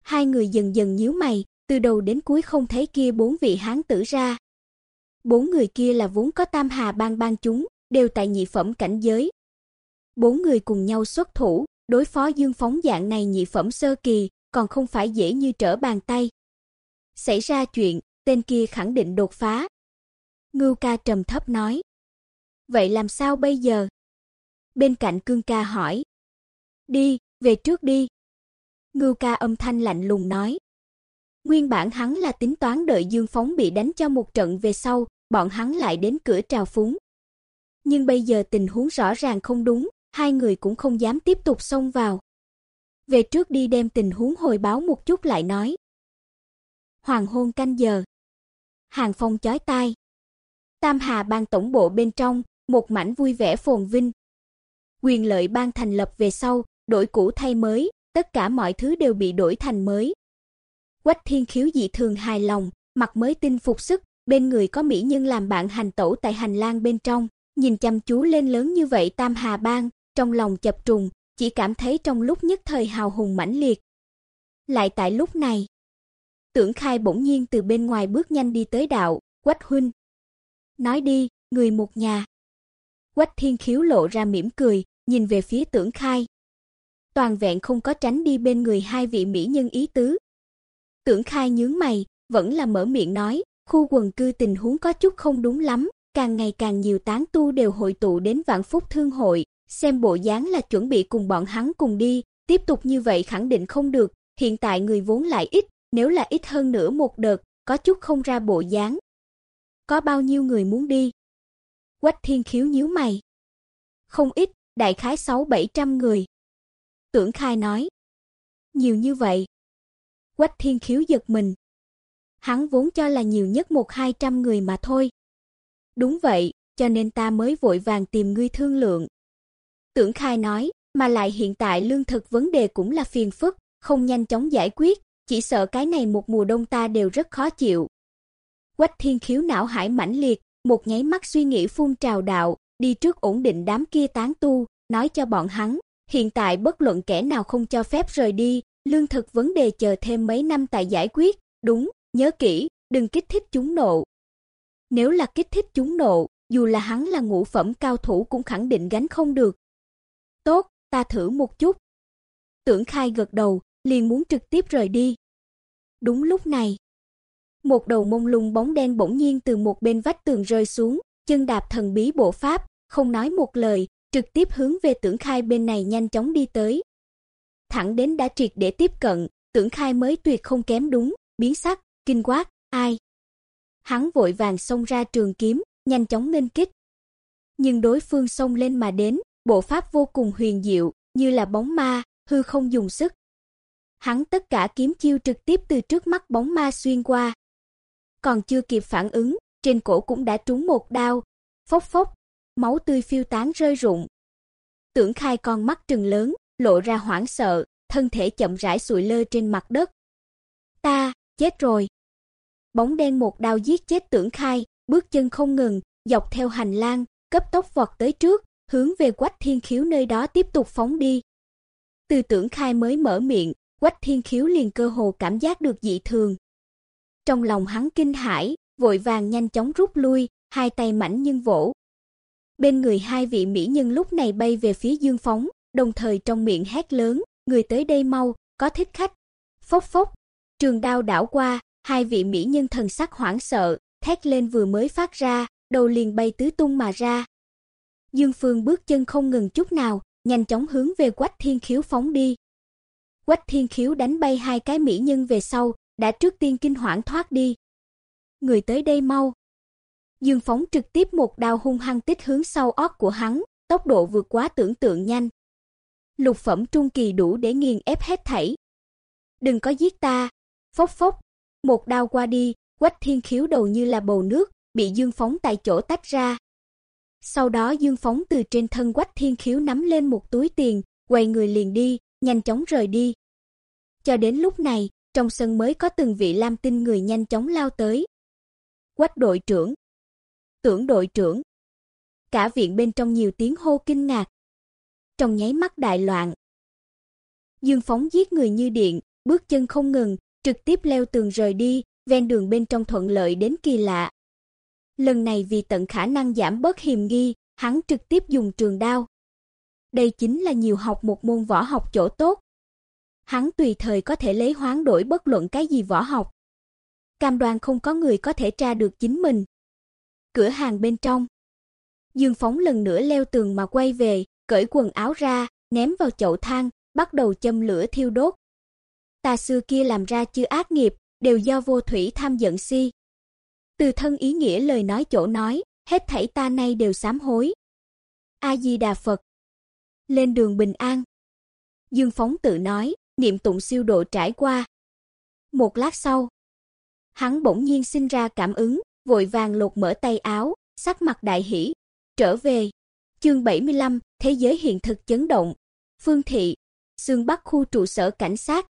hai người dần dần nhíu mày, từ đầu đến cuối không thấy kia bốn vị hán tử ra. Bốn người kia là vốn có Tam Hà Bang bang chúng, đều tại nhị phẩm cảnh giới. Bốn người cùng nhau xuất thủ, đối phó Dương Phóng dạng này nhị phẩm sơ kỳ, còn không phải dễ như trở bàn tay. Xảy ra chuyện, tên kia khẳng định đột phá. Ngưu ca trầm thấp nói. Vậy làm sao bây giờ? Bên cạnh cương ca hỏi. Đi, về trước đi. Ngưu ca âm thanh lạnh lùng nói. Nguyên bản hắn là tính toán đợi Dương Phóng bị đánh cho một trận về sau, bọn hắn lại đến cửa trào phúng. Nhưng bây giờ tình huống rõ ràng không đúng, hai người cũng không dám tiếp tục xông vào. về trước đi đem tình huống hồi báo một chút lại nói. Hoàng hôn canh giờ. Hàng phong chói tai. Tam Hà bang tổng bộ bên trong, một mảnh vui vẻ phồn vinh. Quyền lợi ban thành lập về sau, đổi cũ thay mới, tất cả mọi thứ đều bị đổi thành mới. Quách Thiên Khiếu dị thường hài lòng, mặc mới tinh phục sức, bên người có mỹ nhân làm bạn hành tẩu tại hành lang bên trong, nhìn chăm chú lên lớn như vậy Tam Hà Bang, trong lòng chập trùng, chỉ cảm thấy trong lúc nhất thời hào hùng mãnh liệt. Lại tại lúc này, Tưởng Khai bỗng nhiên từ bên ngoài bước nhanh đi tới đạo, "Quách huynh." Nói đi, người một nhà. Quách Thiên Khiếu lộ ra mỉm cười, nhìn về phía Tưởng Khai. Toàn vẹn không có tránh đi bên người hai vị mỹ nhân ý tứ. Tưởng Khai nhướng mày, vẫn là mở miệng nói, khu quần cư tình huống có chút không đúng lắm, càng ngày càng nhiều tán tu đều hội tụ đến Vạn Phúc Thương hội, xem bộ dáng là chuẩn bị cùng bọn hắn cùng đi, tiếp tục như vậy khẳng định không được, hiện tại người vốn lại ít, nếu là ít hơn nữa một đợt, có chút không ra bộ dáng. Có bao nhiêu người muốn đi? Quách Thiên Khiếu nhíu mày. Không ít, đại khái 6-700 người. Tưởng Khai nói. Nhiều như vậy. Quách Thiên Khiếu giật mình. Hắn vốn cho là nhiều nhất một hai trăm người mà thôi. Đúng vậy, cho nên ta mới vội vàng tìm ngươi thương lượng. Tưởng Khai nói, mà lại hiện tại lương thực vấn đề cũng là phiền phức, không nhanh chóng giải quyết, chỉ sợ cái này một mùa đông ta đều rất khó chịu. Quách Thiên Khiếu não hải mãnh liệt, một nháy mắt suy nghĩ phun trào đạo, đi trước ổn định đám kia tán tu, nói cho bọn hắn, hiện tại bất luận kẻ nào không cho phép rời đi, lương thực vấn đề chờ thêm mấy năm tại giải quyết, đúng, nhớ kỹ, đừng kích thích chúng nộ. Nếu là kích thích chúng nộ, dù là hắn là ngũ phẩm cao thủ cũng khẳng định gánh không được. Tốt, ta thử một chút. Tưởng Khai gật đầu, liền muốn trực tiếp rời đi. Đúng lúc này, một đầu mông lung bóng đen bỗng nhiên từ một bên vách tường rơi xuống, chân đạp thần bí bộ pháp, không nói một lời, trực tiếp hướng về Tưởng Khai bên này nhanh chóng đi tới. Thẳng đến đã triệt để tiếp cận, Tưởng Khai mới tuyệt không kém đúng, biến sắc, kinh quát, ai? Hắn vội vàng xông ra trường kiếm, nhanh chóng nên kích. Nhưng đối phương xông lên mà đến, bộ pháp vô cùng huyền diệu, như là bóng ma, hư không dùng sức. Hắn tất cả kiếm chiêu trực tiếp từ trước mắt bóng ma xuyên qua. Còn chưa kịp phản ứng, trên cổ cũng đã trúng một đao. Phốc phốc, máu tươi phiêu tán rơi rụng. Tưởng Khai con mắt trừng lớn, lộ ra hoảng sợ, thân thể chậm rãi sụi lơ trên mặt đất. Ta, chết rồi. Bóng đen một đao giết chết Tưởng Khai, bước chân không ngừng, dọc theo hành lang, cấp tốc vọt tới trước, hướng về Quách Thiên Khiếu nơi đó tiếp tục phóng đi. Từ Tưởng Khai mới mở miệng, Quách Thiên Khiếu liền cơ hồ cảm giác được dị thường. Trong lòng hắn kinh hãi, vội vàng nhanh chóng rút lui, hai tay mảnh nhưng vỗ. Bên người hai vị mỹ nhân lúc này bay về phía Dương Phóng, đồng thời trong miệng hét lớn, người tới đây mau, có thích khách. Phốc phốc, trường đao đảo qua, hai vị mỹ nhân thần sắc hoảng sợ, thét lên vừa mới phát ra, đầu liền bay tứ tung mà ra. Dương Phương bước chân không ngừng chút nào, nhanh chóng hướng về Quách Thiên Khiếu phóng đi. Quách Thiên Khiếu đánh bay hai cái mỹ nhân về sau, đã trước tiên kinh hoảng thoát đi. Người tới đây mau. Dương Phóng trực tiếp một đao hung hăng tích hướng sau ót của hắn, tốc độ vượt quá tưởng tượng nhanh. Lục phẩm trung kỳ đủ để nghiền ép hết thảy. Đừng có giết ta. Phốc phốc, một đao qua đi, Quách Thiên Khiếu đầu như là bầu nước, bị Dương Phóng tại chỗ tách ra. Sau đó Dương Phóng từ trên thân Quách Thiên Khiếu nắm lên một túi tiền, quay người liền đi, nhanh chóng rời đi. Cho đến lúc này, trong sân mới có từng vị Lam Tinh người nhanh chóng lao tới. Quách đội trưởng, Tưởng đội trưởng. Cả viện bên trong nhiều tiếng hô kinh ngạc. Trong nháy mắt đại loạn. Dương Phóng giết người như điện, bước chân không ngừng, trực tiếp leo tường rời đi, ven đường bên trong thuận lợi đến kỳ lạ. Lần này vì tận khả năng giảm bớt hiểm nghi, hắn trực tiếp dùng trường đao. Đây chính là nhiều học một môn võ học chỗ tốt. Hắn tùy thời có thể lấy hoán đổi bất luận cái gì võ học. Cam đoan không có người có thể tra được chính mình. Cửa hàng bên trong. Dương Phóng lần nữa leo tường mà quay về, cởi quần áo ra, ném vào chậu than, bắt đầu châm lửa thiêu đốt. Ta xưa kia làm ra chưa ác nghiệp, đều do vô thủy tham giận si. Từ thân ý nghĩa lời nói chỗ nói, hết thảy ta nay đều sám hối. A Di Đà Phật. Lên đường bình an. Dương Phóng tự nói, niệm tụng siêu độ trải qua. Một lát sau, hắn bỗng nhiên sinh ra cảm ứng, vội vàng lột mở tay áo, sắc mặt đại hỉ, trở về. Chương 75, thế giới hiện thực chấn động. Phương thị, xương Bắc khu trụ sở cảnh sát.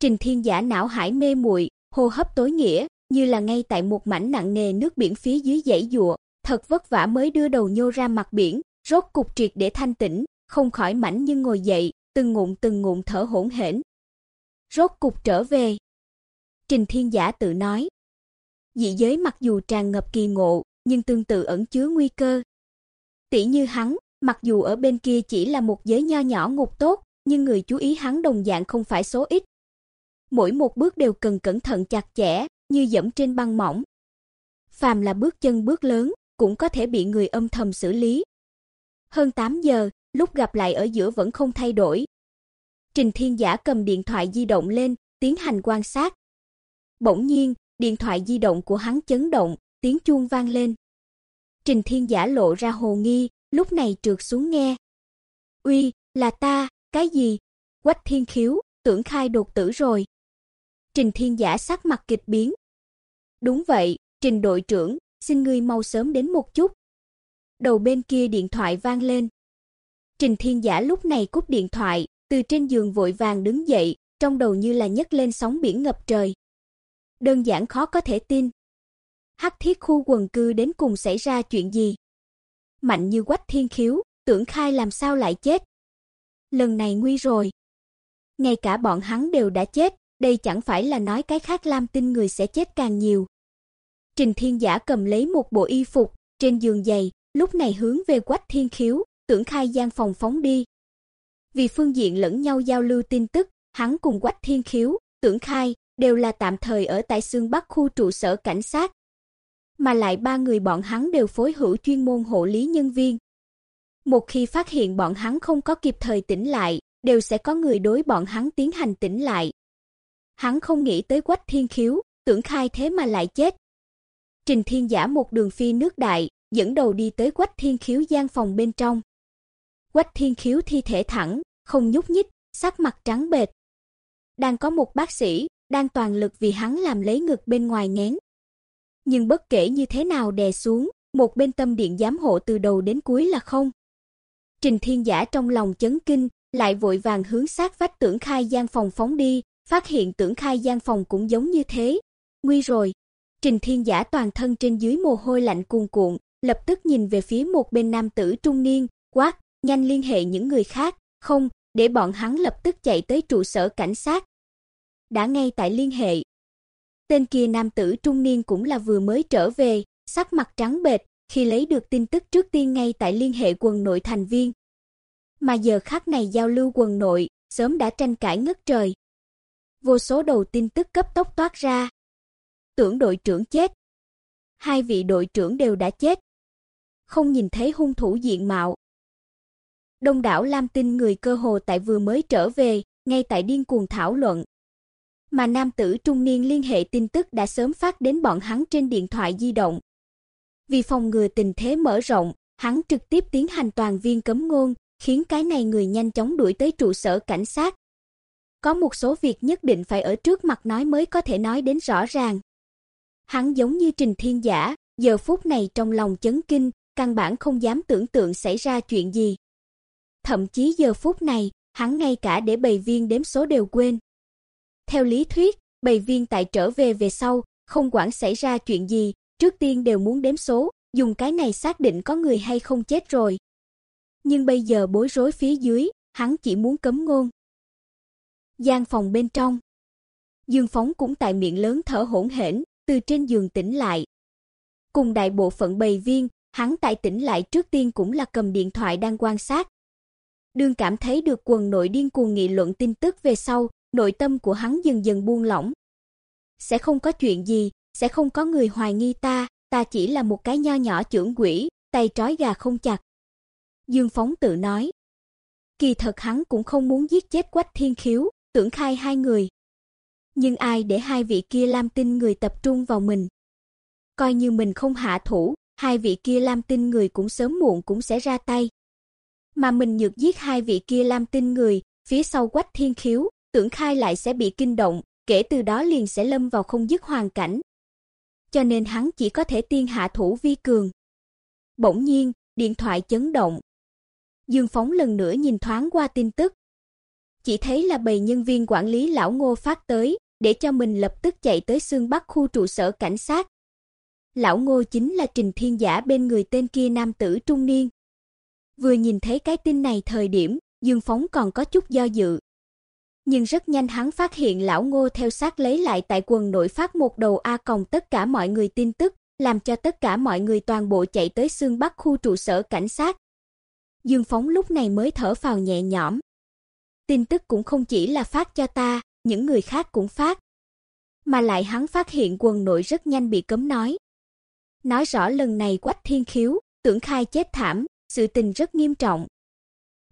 Trình Thiên Giả não hải mê muội, hô hấp tối nghĩa, như là ngay tại một mảnh nặng nề nước biển phía dưới dãy dụa, thật vất vả mới đưa đầu nhô ra mặt biển, rốt cục triệt để thanh tĩnh, không khỏi mảnh nhưng ngồi dậy, từng ngụm từng ngụm thở hổn hển. Rốt cục trở về. Trình Thiên Giả tự nói. Dị giới mặc dù tràn ngập kỳ ngộ, nhưng tương tự ẩn chứa nguy cơ. Tỷ như hắn, mặc dù ở bên kia chỉ là một giới nho nhỏ ngục tốt, nhưng người chú ý hắn đồng dạng không phải số ít. Mỗi một bước đều cần cẩn thận chặt chẽ, như dẫm trên băng mỏng. Phàm là bước chân bước lớn, cũng có thể bị người âm thầm xử lý. Hơn 8 giờ, lúc gặp lại ở giữa vẫn không thay đổi. Trình Thiên Giả cầm điện thoại di động lên, tiến hành quan sát. Bỗng nhiên, điện thoại di động của hắn chấn động, tiếng chuông vang lên. Trình Thiên Giả lộ ra hồ nghi, lúc này trượt xuống nghe. "Uy, là ta, cái gì?" Quách Thiên Khiếu, tưởng khai đột tử rồi. Trình Thiên Giả sắc mặt kịch biến. "Đúng vậy, Trình đội trưởng, xin ngươi mau sớm đến một chút." Đầu bên kia điện thoại vang lên. Trình Thiên Giả lúc này cúp điện thoại, từ trên giường vội vàng đứng dậy, trong đầu như là nhấc lên sóng biển ngập trời. Đơn giản khó có thể tin. Hắc Thiết khu quần cư đến cùng xảy ra chuyện gì? Mạnh như Quách Thiên Khiếu, tưởng khai làm sao lại chết? Lần này nguy rồi. Ngay cả bọn hắn đều đã chết, đây chẳng phải là nói cái khác Lam Tinh người sẽ chết càng nhiều. Trình Thiên Giả cầm lấy một bộ y phục trên giường dày, lúc này hướng về Quách Thiên Khiếu, tưởng khai gian phòng phóng đi. Vì phương diện lẫn nhau giao lưu tin tức, hắn cùng Quách Thiên Khiếu, tưởng khai đều là tạm thời ở tại xương Bắc khu trụ sở cảnh sát. Mà lại ba người bọn hắn đều phối hữu chuyên môn hộ lý nhân viên. Một khi phát hiện bọn hắn không có kịp thời tỉnh lại, đều sẽ có người đối bọn hắn tiến hành tỉnh lại. Hắn không nghĩ tới Quách Thiên Khiếu, tưởng khai thế mà lại chết. Trình Thiên Giả một đường phi nước đại, dẫn đầu đi tới Quách Thiên Khiếu gian phòng bên trong. Quách Thiên Khiếu thi thể thẳng, không nhúc nhích, sắc mặt trắng bệch. Đang có một bác sĩ đang toàn lực vì hắn làm lấy ngực bên ngoài ngén. Nhưng bất kể như thế nào đè xuống, một bên tâm điện giám hộ từ đầu đến cuối là không. Trình Thiên Giả trong lòng chấn kinh, lại vội vàng hướng sát vách tưởng khai gian phòng phóng đi, phát hiện tưởng khai gian phòng cũng giống như thế. Nguy rồi. Trình Thiên Giả toàn thân trên dưới mồ hôi lạnh cuồn cuộn, lập tức nhìn về phía một bên nam tử trung niên, quát, nhanh liên hệ những người khác, không, để bọn hắn lập tức chạy tới trụ sở cảnh sát. Đã ngay tại liên hệ. Tên kia nam tử trung niên cũng là vừa mới trở về, sắc mặt trắng bệch, khi lấy được tin tức trước tiên ngay tại liên hệ quần nội thành viên. Mà giờ khắc này giao lưu quần nội, sớm đã tranh cãi ngất trời. Vô số đầu tin tức cấp tốc toát ra. Tưởng đội trưởng chết. Hai vị đội trưởng đều đã chết. Không nhìn thấy hung thủ diện mạo, Đông đảo Lam Tinh người cơ hồ tại vừa mới trở về, ngay tại điên cuồng thảo luận. Mà nam tử trung niên liên hệ tin tức đã sớm phát đến bọn hắn trên điện thoại di động. Vì phòng ngừa tình thế mở rộng, hắn trực tiếp tiến hành toàn viên cấm ngôn, khiến cái này người nhanh chóng đuổi tới trụ sở cảnh sát. Có một số việc nhất định phải ở trước mặt nói mới có thể nói đến rõ ràng. Hắn giống như Trình Thiên Giả, giờ phút này trong lòng chấn kinh, căn bản không dám tưởng tượng xảy ra chuyện gì. Thậm chí giờ phút này, hắn ngay cả để bầy viên đếm số đều quên. Theo lý thuyết, bầy viên tại trở về về sau, không quản xảy ra chuyện gì, trước tiên đều muốn đếm số, dùng cái này xác định có người hay không chết rồi. Nhưng bây giờ bối rối phía dưới, hắn chỉ muốn cấm ngôn. Gian phòng bên trong, Dương Phóng cũng tại miệng lớn thở hổn hển, từ trên giường tỉnh lại. Cùng đại bộ phận bầy viên, hắn tại tỉnh lại trước tiên cũng là cầm điện thoại đang quan sát, Đương cảm thấy được quần nội điên cuồng nghị luận tin tức về sau, nội tâm của hắn dần dần buông lỏng. Sẽ không có chuyện gì, sẽ không có người hoài nghi ta, ta chỉ là một cái nho nhỏ trưởng quỷ, tay trói gà không chặt. Dương Phóng tự nói. Kỳ thật hắn cũng không muốn giết chết Quách Thiên Khiếu, tưởng khai hai người. Nhưng ai để hai vị kia Lam Tinh người tập trung vào mình? Coi như mình không hạ thủ, hai vị kia Lam Tinh người cũng sớm muộn cũng sẽ ra tay mà mình nhược giết hai vị kia Lam Tinh người, phía sau Quách Thiên Khiếu, Tưởng Khai lại sẽ bị kinh động, kể từ đó liền sẽ lâm vào không dứt hoàn cảnh. Cho nên hắn chỉ có thể tiên hạ thủ vi cường. Bỗng nhiên, điện thoại chấn động. Dương Phóng lần nữa nhìn thoáng qua tin tức. Chỉ thấy là bầy nhân viên quản lý lão Ngô phát tới, để cho mình lập tức chạy tới xương Bắc khu trụ sở cảnh sát. Lão Ngô chính là Trình Thiên Giả bên người tên kia nam tử trung niên. Vừa nhìn thấy cái tin này thời điểm, Dương Phóng còn có chút do dự. Nhưng rất nhanh hắn phát hiện lão Ngô theo sát lấy lại tại quần nội phát một đầu a còng tất cả mọi người tin tức, làm cho tất cả mọi người toàn bộ chạy tới xương Bắc khu trụ sở cảnh sát. Dương Phóng lúc này mới thở phào nhẹ nhõm. Tin tức cũng không chỉ là phát cho ta, những người khác cũng phát. Mà lại hắn phát hiện quần nội rất nhanh bị cấm nói. Nói rõ lần này Quách Thiên Khiếu, tưởng khai chết thảm, sự tình rất nghiêm trọng.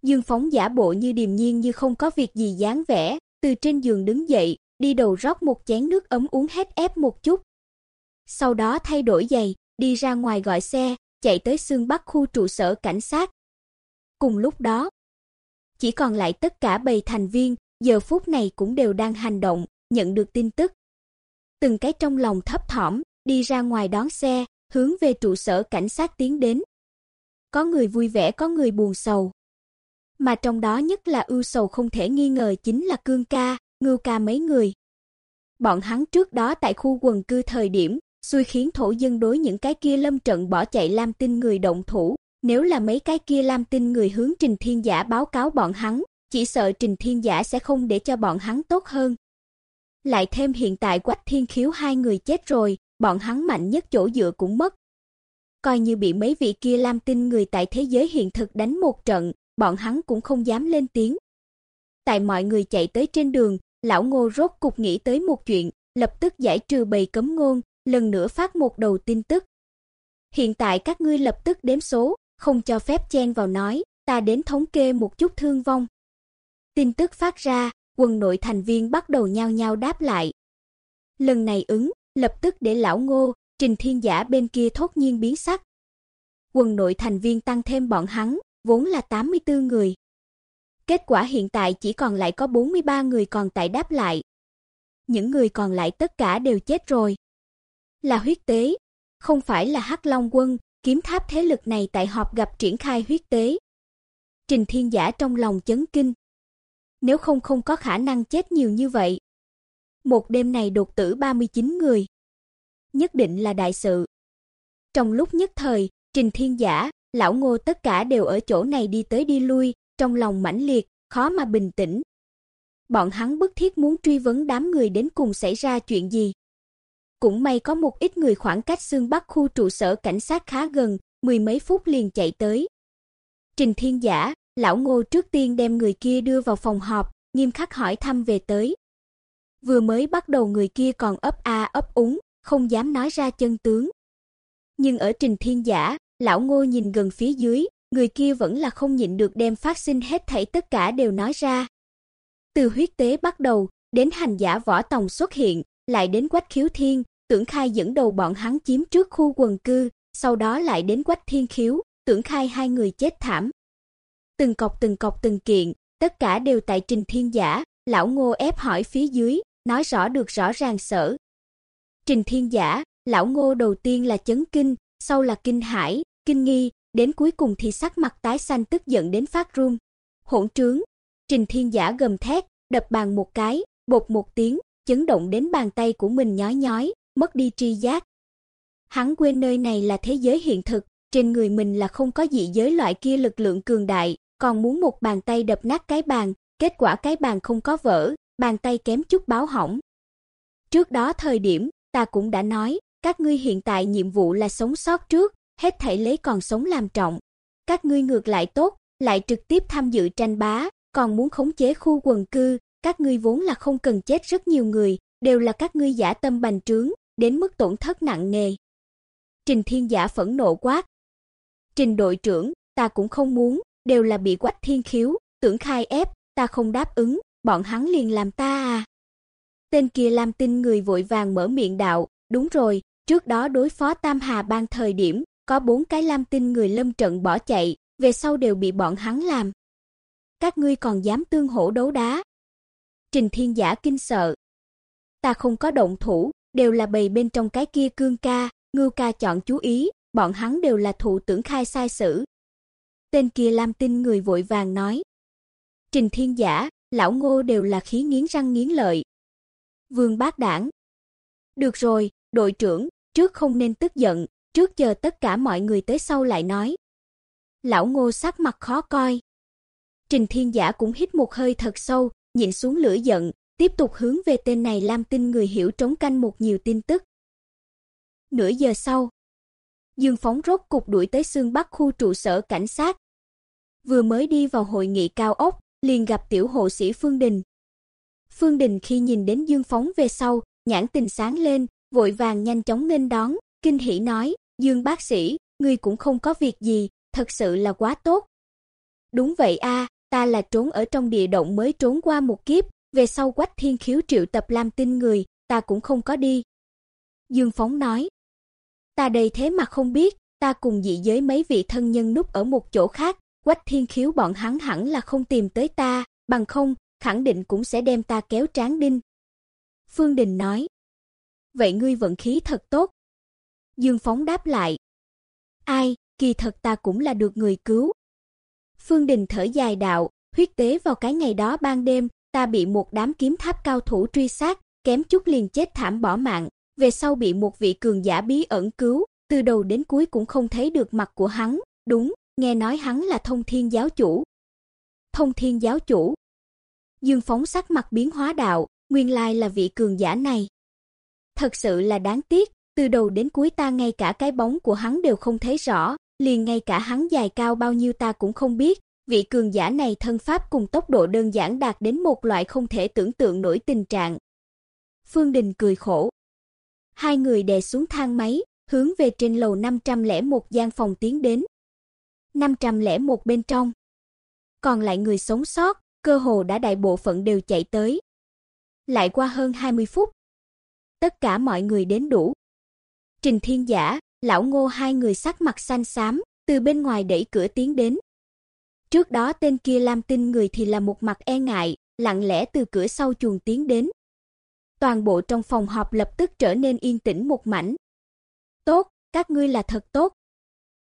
Dương Phóng giả bộ như điềm nhiên như không có việc gì dáng vẻ, từ trên giường đứng dậy, đi đầu rót một chén nước ấm uống hết ép một chút. Sau đó thay đổi giày, đi ra ngoài gọi xe, chạy tới xương Bắc khu trụ sở cảnh sát. Cùng lúc đó, chỉ còn lại tất cả bầy thành viên, giờ phút này cũng đều đang hành động, nhận được tin tức. Từng cái trong lòng thấp thỏm, đi ra ngoài đón xe, hướng về trụ sở cảnh sát tiến đến. Có người vui vẻ có người buồn sầu. Mà trong đó nhất là ưu sầu không thể nghi ngờ chính là Cương ca, Ngưu ca mấy người. Bọn hắn trước đó tại khu quần cư thời điểm, xui khiến thổ dân đối những cái kia lâm trận bỏ chạy Lam Tinh người động thủ, nếu là mấy cái kia Lam Tinh người hướng Trình Thiên Giả báo cáo bọn hắn, chỉ sợ Trình Thiên Giả sẽ không để cho bọn hắn tốt hơn. Lại thêm hiện tại Quách Thiên Khiếu hai người chết rồi, bọn hắn mạnh nhất chỗ dựa cũng mất. Coi như bị mấy vị kia Lam Tinh người tại thế giới hiện thực đánh một trận, bọn hắn cũng không dám lên tiếng. Tại mọi người chạy tới trên đường, lão Ngô rốt cục nghĩ tới một chuyện, lập tức giải trừ bầy cấm ngôn, lần nữa phát một đầu tin tức. Hiện tại các ngươi lập tức đếm số, không cho phép chen vào nói, ta đến thống kê một chút thương vong. Tin tức phát ra, quân nội thành viên bắt đầu nhao nhao đáp lại. Lần này ứng, lập tức để lão Ngô, Trình Thiên Giả bên kia thốt nhiên biến sắc. Quân nội thành viên tăng thêm bọn hắn, vốn là 84 người. Kết quả hiện tại chỉ còn lại có 43 người còn tại đáp lại. Những người còn lại tất cả đều chết rồi. Là huyết tế, không phải là Hắc Long quân, kiếm tháp thế lực này tại họp gặp triển khai huyết tế. Trình Thiên Giả trong lòng chấn kinh. Nếu không không có khả năng chết nhiều như vậy. Một đêm này đột tử 39 người. Nhất định là đại sự. Trong lúc nhất thời, Trình Thiên Giả, lão Ngô tất cả đều ở chỗ này đi tới đi lui, trong lòng mãnh liệt, khó mà bình tĩnh. Bọn hắn bức thiết muốn truy vấn đám người đến cùng xảy ra chuyện gì. Cũng may có một ít người khoảng cách xương Bắc khu trụ sở cảnh sát khá gần, mười mấy phút liền chạy tới. Trình Thiên Giả, lão Ngô trước tiên đem người kia đưa vào phòng họp, nghiêm khắc hỏi thăm về tới. Vừa mới bắt đầu người kia còn ấp a ấp úng, không dám nói ra chân tướng. Nhưng ở Trình Thiên Giả, lão Ngô nhìn gần phía dưới, người kia vẫn là không nhịn được đem phát sinh hết thảy tất cả đều nói ra. Từ huyết tế bắt đầu, đến hành giả võ tòng xuất hiện, lại đến Quách Khiếu Thiên, Tưởng Khai dẫn đầu bọn hắn chiếm trước khu quần cư, sau đó lại đến Quách Thiên Khiếu, Tưởng Khai hai người chết thảm. Từng cọc từng cọc từng kiện, tất cả đều tại Trình Thiên Giả, lão Ngô ép hỏi phía dưới, nói rõ được rõ ràng sở. Trình Thiên Giả, lão Ngô đầu tiên là chấn kinh, sau là kinh hãi, kinh nghi, đến cuối cùng thì sắc mặt tái xanh tức giận đến phát run. Hỗn trướng, Trình Thiên Giả gầm thét, đập bàn một cái, bột một tiếng, chấn động đến bàn tay của mình nhói nhói, mất đi tri giác. Hắn quên nơi này là thế giới hiện thực, trên người mình là không có dị giới loại kia lực lượng cường đại, còn muốn một bàn tay đập nát cái bàn, kết quả cái bàn không có vỡ, bàn tay kém chút báo hỏng. Trước đó thời điểm, ta cũng đã nói, các ngươi hiện tại nhiệm vụ là sống sót trước, hết thảy lấy còn sống làm trọng. Các ngươi ngược lại tốt, lại trực tiếp tham dự tranh bá, còn muốn khống chế khu quần cư, các ngươi vốn là không cần chết rất nhiều người, đều là các ngươi giả tâm bành trướng, đến mức tổn thất nặng nề. Trình Thiên Giả phẫn nộ quát. Trình đội trưởng, ta cũng không muốn, đều là bị Quách Thiên Khiếu, tưởng khai ép, ta không đáp ứng, bọn hắn liền làm ta à. Tên kia lam tin người vội vàng mở miệng đạo, đúng rồi, trước đó đối phó Tam Hà Bang thời điểm, có bốn cái lam tinh người lâm trận bỏ chạy, về sau đều bị bọn hắn làm. các ngươi còn dám tương hỗ đấu đá. Trình Thiên Giả kinh sợ. Ta không có động thủ, đều là bầy bên trong cái kia cương ca, ngưu ca chọn chú ý, bọn hắn đều là thủ tưởng khai sai sử. Tên kia Lam Tinh người vội vàng nói. Trình Thiên Giả, lão Ngô đều là khí nghiến răng nghiến lợi. Vương Bác Đảng. Được rồi, đội trưởng, trước không nên tức giận, trước chờ tất cả mọi người tới sau lại nói. Lão Ngô sắc mặt khó coi. Trình Thiên Giả cũng hít một hơi thật sâu, nhịn xuống lửa giận, tiếp tục hướng về tên này Lam Tinh người hiểu trống canh một nhiều tin tức. Nửa giờ sau, Dương Phóng rốt cục đuổi tới xương Bắc khu trụ sở cảnh sát. Vừa mới đi vào hội nghị cao ốc, liền gặp tiểu hộ sĩ Phương Đình. Phương Đình khi nhìn đến Dương Phóng về sau, nhãn tình sáng lên, vội vàng nhanh chóng nghênh đón, kinh hỉ nói: "Dương bác sĩ, ngươi cũng không có việc gì, thật sự là quá tốt." "Đúng vậy a, ta là trốn ở trong địa động mới trốn qua một kiếp, về sau Quách Thiên Khiếu triệu tập Lam Tinh người, ta cũng không có đi." Dương Phóng nói: "Ta đây thế mà không biết, ta cùng dị giới mấy vị thân nhân núp ở một chỗ khác, Quách Thiên Khiếu bọn hắn hẳn là không tìm tới ta, bằng không, khẳng định cũng sẽ đem ta kéo tráng đinh." Phương Đình nói. "Vậy ngươi vận khí thật tốt." Dương Phóng đáp lại. "Ai, kỳ thật ta cũng là được người cứu." Phương Đình thở dài đạo, huyết tế vào cái ngày đó ban đêm, ta bị một đám kiếm tháp cao thủ truy sát, kém chút liền chết thảm bỏ mạng, về sau bị một vị cường giả bí ẩn cứu, từ đầu đến cuối cũng không thấy được mặt của hắn, đúng, nghe nói hắn là Thông Thiên giáo chủ. Thông Thiên giáo chủ? Dương Phóng sắc mặt biến hóa đạo, nguyên lai là vị cường giả này. Thật sự là đáng tiếc, từ đầu đến cuối ta ngay cả cái bóng của hắn đều không thấy rõ, liền ngay cả hắn dài cao bao nhiêu ta cũng không biết, vị cường giả này thân pháp cùng tốc độ đơn giản đạt đến một loại không thể tưởng tượng nổi tình trạng. Phương Đình cười khổ. Hai người đè xuống thang máy, hướng về trên lầu 501 gian phòng tiến đến. 501 bên trong. Còn lại người sống sót, cơ hồ đã đại bộ phận đều chạy tới. Lại qua hơn 20 phút, tất cả mọi người đến đủ. Trình Thiên Giả, lão Ngô hai người sắc mặt xanh xám, từ bên ngoài đẩy cửa tiến đến. Trước đó tên kia Lam Tinh người thì là một mặt e ngại, lặng lẽ từ cửa sau chuồng tiến đến. Toàn bộ trong phòng họp lập tức trở nên yên tĩnh một mảnh. "Tốt, các ngươi là thật tốt."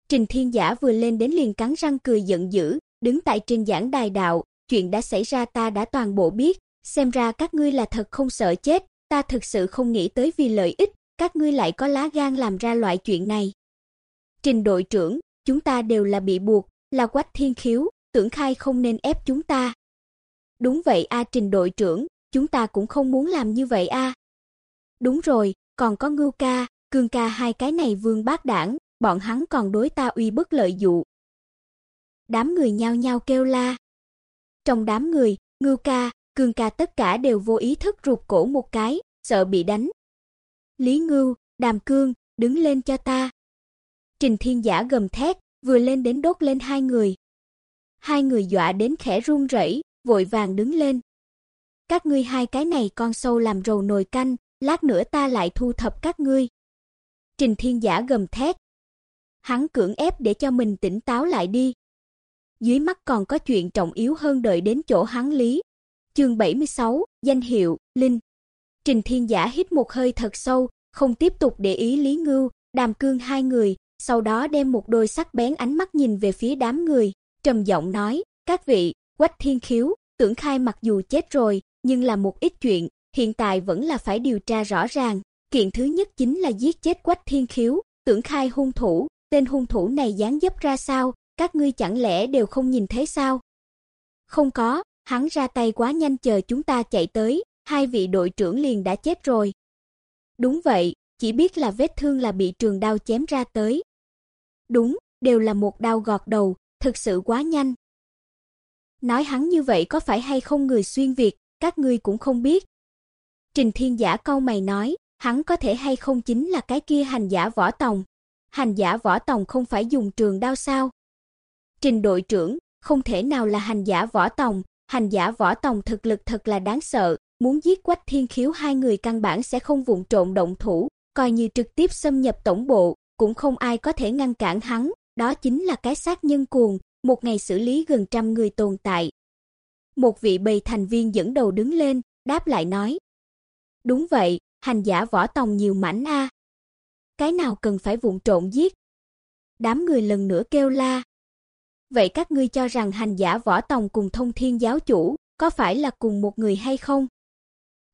Trình Thiên Giả vừa lên đến liền cắn răng cười giận dữ, đứng tại trên giảng đài đạo, chuyện đã xảy ra ta đã toàn bộ biết, xem ra các ngươi là thật không sợ chết, ta thực sự không nghĩ tới vì lợi ích, các ngươi lại có lá gan làm ra loại chuyện này. Trình đội trưởng, chúng ta đều là bị buộc, là Quách Thiên Khiếu, tưởng khai không nên ép chúng ta. Đúng vậy a Trình đội trưởng, chúng ta cũng không muốn làm như vậy a. Đúng rồi, còn có Ngưu ca, Cương ca hai cái này vương bác đảng, bọn hắn còn đối ta uy bức lợi dụ. Đám người nhao nhao kêu la. Trong đám người, Ngưu ca, Cương ca tất cả đều vô ý thức rụt cổ một cái, sợ bị đánh. Lý Ngưu, Đàm Cương, đứng lên cho ta. Trình Thiên Giả gầm thét, vừa lên đến đốt lên hai người. Hai người dọa đến khẽ run rẩy, vội vàng đứng lên. Các ngươi hai cái này con sâu làm rầu nồi canh, lát nữa ta lại thu thập các ngươi. Trình Thiên Giả gầm thét. Hắn cưỡng ép để cho mình tỉnh táo lại đi. Dưới mắt còn có chuyện trọng yếu hơn đợi đến chỗ hắn lý. Chương 76, danh hiệu Linh. Trình Thiên Giả hít một hơi thật sâu, không tiếp tục để ý Lý Ngưu, Đàm Cương hai người, sau đó đem một đôi sắc bén ánh mắt nhìn về phía đám người, trầm giọng nói: "Các vị, Quách Thiên Khiếu, Tưởng Khai mặc dù chết rồi, nhưng là một ít chuyện, hiện tại vẫn là phải điều tra rõ ràng. Kiện thứ nhất chính là giết chết Quách Thiên Khiếu, Tưởng Khai hung thủ, tên hung thủ này dáng dấp ra sao, các ngươi chẳng lẽ đều không nhìn thấy sao?" "Không có, hắn ra tay quá nhanh chờ chúng ta chạy tới, hai vị đội trưởng liền đã chết rồi." "Đúng vậy, chỉ biết là vết thương là bị trường đao chém ra tới." "Đúng, đều là một đao gọt đầu, thực sự quá nhanh." Nói hắn như vậy có phải hay không người xuyên việt, các ngươi cũng không biết. Trình Thiên Giả câu mày nói, hắn có thể hay không chính là cái kia hành giả võ tòng. Hành giả võ tòng không phải dùng trường đao sao? Trình đội trưởng, không thể nào là hành giả võ tòng, hành giả võ tòng thực lực thật là đáng sợ, muốn giết Quách Thiên Khiếu hai người căn bản sẽ không vụng trộn động thủ, coi như trực tiếp xâm nhập tổng bộ, cũng không ai có thể ngăn cản hắn, đó chính là cái sát nhân cuồng, một ngày xử lý gần trăm người tồn tại. Một vị bầy thành viên dẫn đầu đứng lên, đáp lại nói. Đúng vậy, hành giả võ tòng nhiều mảnh a. Cái nào cần phải vụng trộn giết? Đám người lần nữa kêu la. Vậy các ngươi cho rằng hành giả võ tòng cùng thông thiên giáo chủ có phải là cùng một người hay không?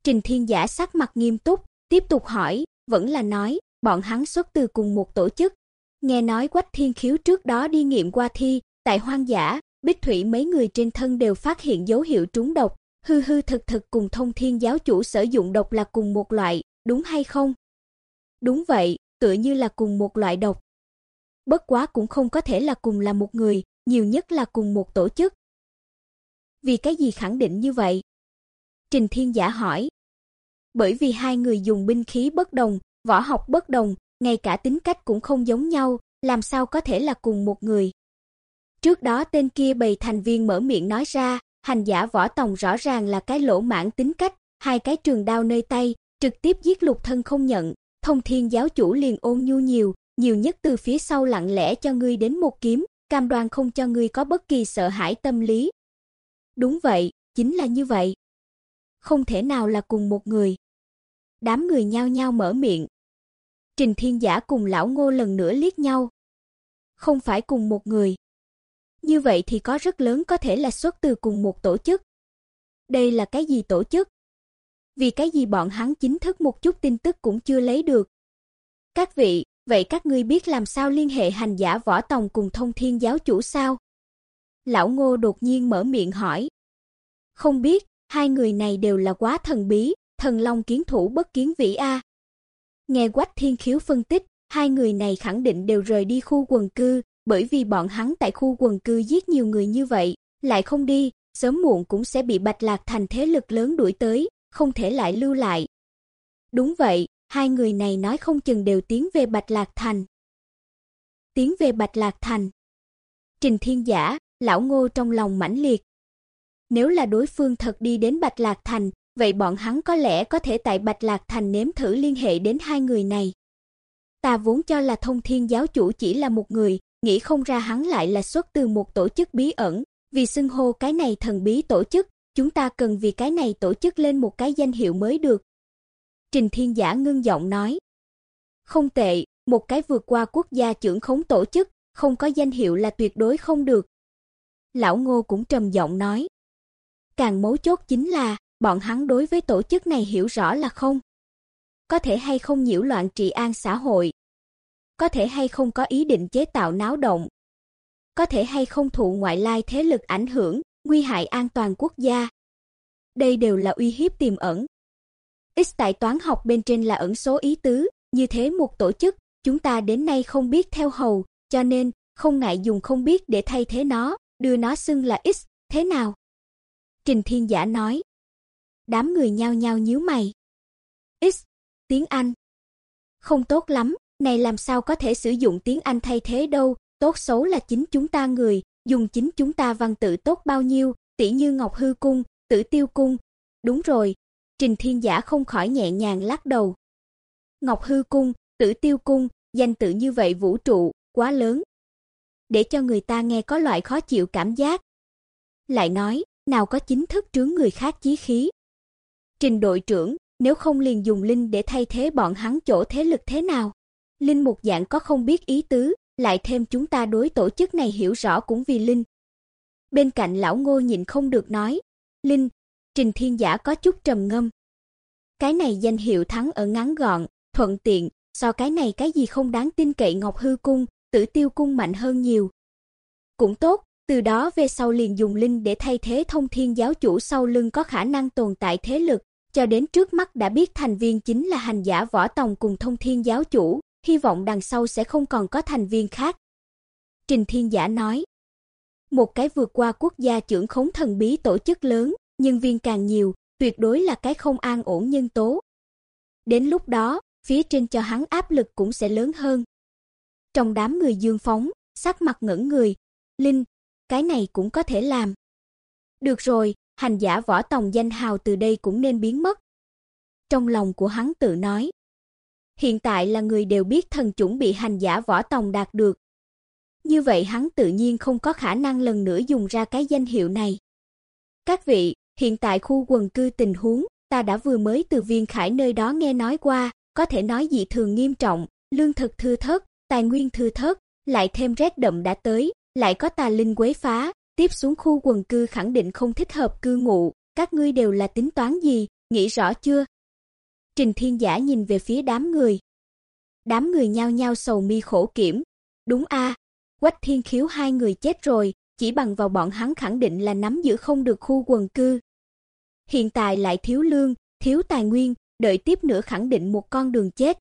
Trình Thiên Giả sắc mặt nghiêm túc, tiếp tục hỏi, vẫn là nói, bọn hắn xuất từ cùng một tổ chức. Nghe nói Quách Thiên Khiếu trước đó đi nghiệm qua thi, tại hoang dã, Bích Thủy mấy người trên thân đều phát hiện dấu hiệu trúng độc, hư hư thực thực cùng Thông Thiên giáo chủ sử dụng độc là cùng một loại, đúng hay không? Đúng vậy, tựa như là cùng một loại độc. Bất quá cũng không có thể là cùng là một người, nhiều nhất là cùng một tổ chức. Vì cái gì khẳng định như vậy? Trình Thiên Giả hỏi. Bởi vì hai người dùng binh khí bất đồng, võ học bất đồng, ngay cả tính cách cũng không giống nhau, làm sao có thể là cùng một người. Trước đó tên kia bầy thành viên mở miệng nói ra, hành giả võ tòng rõ ràng là cái lỗ mãn tính cách, hai cái trường đao nơi tay, trực tiếp giết lục thân không nhận, thông thiên giáo chủ liền ôn nhu nhiều, nhiều nhất từ phía sau lặng lẽ cho ngươi đến một kiếm, cam đoan không cho ngươi có bất kỳ sợ hãi tâm lý. Đúng vậy, chính là như vậy. Không thể nào là cùng một người. Đám người nhao nhao mở miệng. Trình Thiên Giả cùng lão Ngô lần nữa liếc nhau. Không phải cùng một người. Như vậy thì có rất lớn có thể là xuất từ cùng một tổ chức. Đây là cái gì tổ chức? Vì cái gì bọn hắn chính thức một chút tin tức cũng chưa lấy được. Các vị, vậy các ngươi biết làm sao liên hệ hành giả võ tòng cùng thông thiên giáo chủ sao? Lão Ngô đột nhiên mở miệng hỏi. Không biết, hai người này đều là quá thần bí, thần long kiến thủ bất kiến vĩ a. Nghe Quách Thiên Khiếu phân tích, hai người này khẳng định đều rời đi khu quần cư, bởi vì bọn hắn tại khu quần cư giết nhiều người như vậy, lại không đi, sớm muộn cũng sẽ bị Bạch Lạc Thành thế lực lớn đuổi tới, không thể lại lưu lại. Đúng vậy, hai người này nói không chừng đều tiến về Bạch Lạc Thành. Tiến về Bạch Lạc Thành. Trình Thiên Giả, lão Ngô trong lòng mãnh liệt. Nếu là đối phương thật đi đến Bạch Lạc Thành, vậy bọn hắn có lẽ có thể tại Bạch Lạc Thành nếm thử liên hệ đến hai người này. Ta vốn cho là Thông Thiên giáo chủ chỉ là một người, nghĩ không ra hắn lại là xuất từ một tổ chức bí ẩn, vì xưng hô cái này thần bí tổ chức, chúng ta cần vì cái này tổ chức lên một cái danh hiệu mới được. Trình Thiên Giả ngưng giọng nói. Không tệ, một cái vượt qua quốc gia trưởng khống tổ chức, không có danh hiệu là tuyệt đối không được. Lão Ngô cũng trầm giọng nói. Càng mấu chốt chính là, bọn hắn đối với tổ chức này hiểu rõ là không. Có thể hay không nhiễu loạn trị an xã hội. Có thể hay không có ý định chế tạo náo động. Có thể hay không thụ ngoại lai thế lực ảnh hưởng, nguy hại an toàn quốc gia. Đây đều là uy hiếp tiềm ẩn. X tại toán học bên trên là ẩn số ý tứ, như thế một tổ chức, chúng ta đến nay không biết theo hầu, cho nên không ngại dùng không biết để thay thế nó, đưa nó xưng là X, thế nào? Trình Thiên Giả nói. Đám người nhao nhao nhíu mày. X, tiếng Anh. Không tốt lắm, này làm sao có thể sử dụng tiếng Anh thay thế đâu, tốt xấu là chính chúng ta người, dùng chính chúng ta văn tự tốt bao nhiêu, tỷ như Ngọc Hư cung, Tử Tiêu cung. Đúng rồi, Trình Thiên Giả không khỏi nhẹ nhàng lắc đầu. Ngọc Hư cung, Tử Tiêu cung, danh tự như vậy vũ trụ, quá lớn. Để cho người ta nghe có loại khó chịu cảm giác. Lại nói, nào có chính thức trướng người khác chí khí. Trình đội trưởng, nếu không liền dùng linh để thay thế bọn hắn chỗ thế lực thế nào? Linh một dạng có không biết ý tứ, lại thêm chúng ta đối tổ chức này hiểu rõ cũng vì linh. Bên cạnh lão Ngô nhịn không được nói, "Linh." Trình Thiên Giả có chút trầm ngâm. Cái này danh hiệu thắng ở ngắn gọn, thuận tiện, so cái này cái gì không đáng tin cậy Ngọc Hư cung, Tử Tiêu cung mạnh hơn nhiều. Cũng tốt, từ đó về sau liền dùng linh để thay thế Thông Thiên giáo chủ sau lưng có khả năng tồn tại thế lực, cho đến trước mắt đã biết thành viên chính là hành giả Võ Tòng cùng Thông Thiên giáo chủ, hy vọng đằng sau sẽ không còn có thành viên khác. Trình Thiên Giả nói, một cái vượt qua quốc gia trưởng khống thần bí tổ chức lớn, nhân viên càng nhiều, tuyệt đối là cái không an ổn nhân tố. Đến lúc đó, phía trên cho hắn áp lực cũng sẽ lớn hơn. Trong đám người dương phóng, sắc mặt ngẩn người, Linh, cái này cũng có thể làm. Được rồi, hành giả võ tòng danh hào từ đây cũng nên biến mất. Trong lòng của hắn tự nói. Hiện tại là người đều biết thần chủng bị hành giả võ tòng đạt được. Như vậy hắn tự nhiên không có khả năng lần nữa dùng ra cái danh hiệu này. Các vị, hiện tại khu quần cư tình huống, ta đã vừa mới từ Viên Khải nơi đó nghe nói qua, có thể nói dị thường nghiêm trọng, lương thực thư thớt, tài nguyên thư thớt, lại thêm rét đậm đã tới, lại có tà linh quấy phá, tiếp xuống khu quần cư khẳng định không thích hợp cư ngụ, các ngươi đều là tính toán gì, nghĩ rõ chưa? Trình Thiên Giả nhìn về phía đám người. Đám người nhao nhao sầu mi khổ kiểm. Đúng a, Quách Thiên Khiếu hai người chết rồi, chỉ bằng vào bọn hắn khẳng định là nắm giữ không được khu quần cư. Hiện tại lại thiếu lương, thiếu tài nguyên, đợi tiếp nữa khẳng định một con đường chết.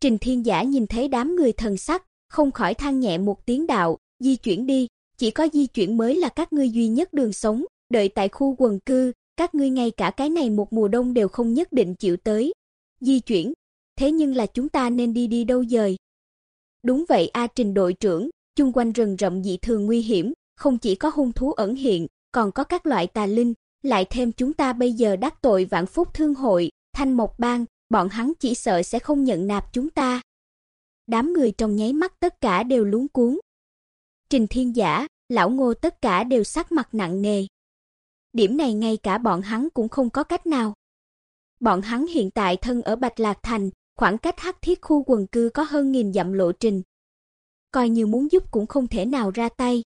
Trình Thiên Giả nhìn thấy đám người thần sắc, không khỏi than nhẹ một tiếng đạo, di chuyển đi, chỉ có di chuyển mới là các ngươi duy nhất đường sống, đợi tại khu quần cư, các ngươi ngay cả cái này một mùa đông đều không nhất định chịu tới. Di chuyển, thế nhưng là chúng ta nên đi đi đâu dời? Đúng vậy A Trình đội trưởng, chung quanh rừng rậm dị thường nguy hiểm, không chỉ có hung thú ẩn hiện, còn có các loại tà linh, lại thêm chúng ta bây giờ đắc tội Vạn Phúc Thương hội, Thanh Mộc Bang, bọn hắn chỉ sợ sẽ không nhận nạp chúng ta. Đám người trong nháy mắt tất cả đều luống cuống. Trình Thiên Giả, lão Ngô tất cả đều sắc mặt nặng nề. Điểm này ngay cả bọn hắn cũng không có cách nào. Bọn hắn hiện tại thân ở Bạch Lạc Thành, khoảng cách Hắc Thiết khu quần cư có hơn nghìn dặm lộ trình. Coi như muốn giúp cũng không thể nào ra tay.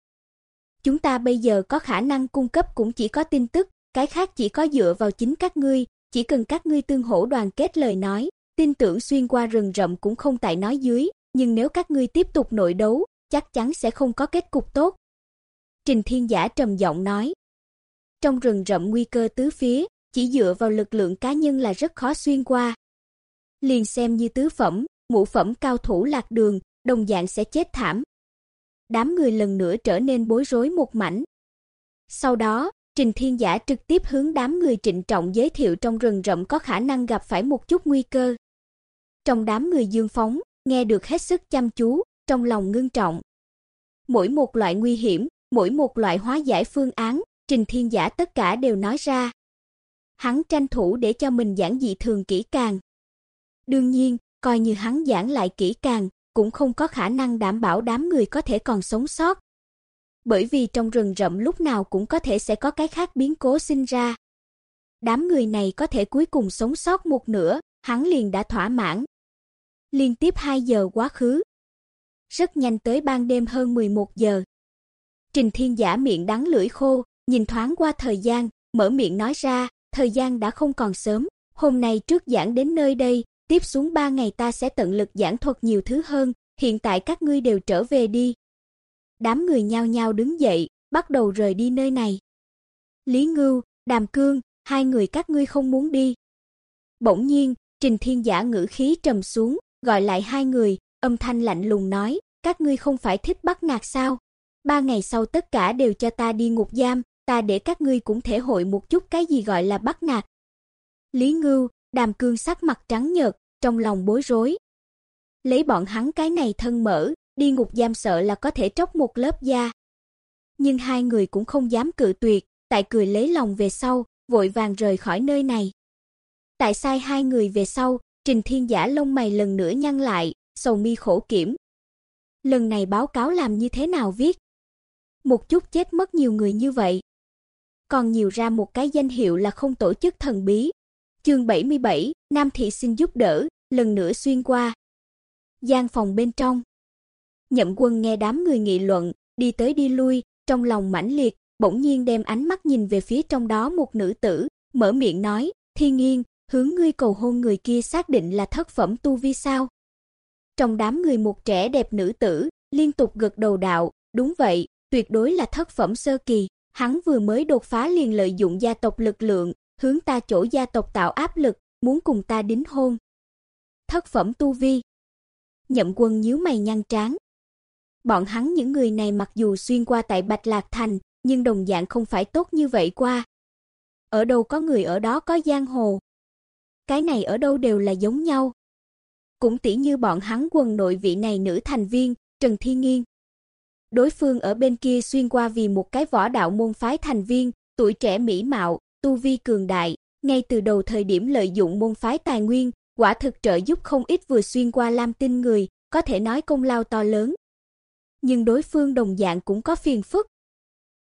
Chúng ta bây giờ có khả năng cung cấp cũng chỉ có tin tức, cái khác chỉ có dựa vào chính các ngươi, chỉ cần các ngươi tương hỗ đoàn kết lời nói, tin tưởng xuyên qua rừng rậm cũng không tại nói dưới, nhưng nếu các ngươi tiếp tục nội đấu, chắc chắn sẽ không có kết cục tốt. Trình Thiên Giả trầm giọng nói. Trong rừng rậm nguy cơ tứ phía, chỉ dựa vào lực lượng cá nhân là rất khó xuyên qua. Liền xem như tứ phẩm, ngũ phẩm cao thủ lạc đường, đồng dạng sẽ chết thảm. Đám người lần nữa trở nên bối rối một mảnh. Sau đó, Trình Thiên Giả trực tiếp hướng đám người trịnh trọng giới thiệu trong rừng rậm có khả năng gặp phải một chút nguy cơ. Trong đám người Dương Phóng, nghe được hết sức chăm chú, trong lòng ngưng trọng. Mỗi một loại nguy hiểm, mỗi một loại hóa giải phương án, Trình Thiên Giả tất cả đều nói ra. Hắn tranh thủ để cho mình giảng dị thường kỹ càng. Đương nhiên, coi như hắn giảng lại kỹ càng, cũng không có khả năng đảm bảo đám người có thể còn sống sót. Bởi vì trong rừng rậm lúc nào cũng có thể sẽ có cái khác biến cố sinh ra. Đám người này có thể cuối cùng sống sót một nửa, hắn liền đã thỏa mãn. Liên tiếp 2 giờ quá khứ. Rất nhanh tới ban đêm hơn 11 giờ. Trình Thiên Giả miệng đắng lưỡi khô, nhìn thoáng qua thời gian, mở miệng nói ra, thời gian đã không còn sớm, hôm nay trước giảng đến nơi đây, tiếp xuống 3 ngày ta sẽ tận lực giảng thuật nhiều thứ hơn, hiện tại các ngươi đều trở về đi. Đám người nhao nhao đứng dậy, bắt đầu rời đi nơi này. Lý Ngưu, Đàm Cương, hai người các ngươi không muốn đi. Bỗng nhiên, Trình Thiên Giả ngữ khí trầm xuống, gọi lại hai người, âm thanh lạnh lùng nói, các ngươi không phải thích bắt nạt sao? Ba ngày sau tất cả đều cho ta đi ngục giam, ta để các ngươi cũng thể hội một chút cái gì gọi là bắt nạt. Lý Ngưu, Đàm Cương sắc mặt trắng nhợt, trong lòng bối rối. Lấy bọn hắn cái này thân mở, đi ngục giam sợ là có thể tróc một lớp da. Nhưng hai người cũng không dám cự tuyệt, tại cười lấy lòng về sau, vội vàng rời khỏi nơi này. Tại sai hai người về sau, Trình Thiên Giả lông mày lần nữa nhăn lại, sầu mi khổ kiểm. Lần này báo cáo làm như thế nào viết? Một chút chết mất nhiều người như vậy. Còn nhiều ra một cái danh hiệu là không tổ chức thần bí. Chương 77, Nam thị xin giúp đỡ, lần nữa xuyên qua. Gian phòng bên trong. Nhậm Quân nghe đám người nghị luận, đi tới đi lui, trong lòng mãnh liệt, bỗng nhiên đem ánh mắt nhìn về phía trong đó một nữ tử, mở miệng nói, "Thiên Nghiên, hướng ngươi cầu hôn người kia xác định là thất phẩm tu vi sao?" Trong đám người một trẻ đẹp nữ tử, liên tục gật đầu đạo, "Đúng vậy, tuyệt đối là thất phẩm sơ kỳ." Hắn vừa mới đột phá liền lợi dụng gia tộc lực lượng, hướng ta chỗ gia tộc tạo áp lực, muốn cùng ta đính hôn. Thất phẩm tu vi. Nhậm Quân nhíu mày nhăn trán, Bọn hắn những người này mặc dù xuyên qua tại Bạch Lạc Thành, nhưng đồng dạng không phải tốt như vậy qua. Ở đâu có người ở đó có giang hồ. Cái này ở đâu đều là giống nhau. Cũng tỉ như bọn hắn quần nội vị này nữ thành viên, Trần thi Nghiên. Đối phương ở bên kia xuyên qua vì một cái võ đạo môn phái thành viên, tuổi trẻ mỹ mạo, tu vi cường đại, ngay từ đầu thời điểm lợi dụng môn phái tài nguyên, quả thực trợ giúp không ít vừa xuyên qua Lam Tinh người, có thể nói công lao to lớn nhưng đối phương đồng dạng cũng có phiền phức.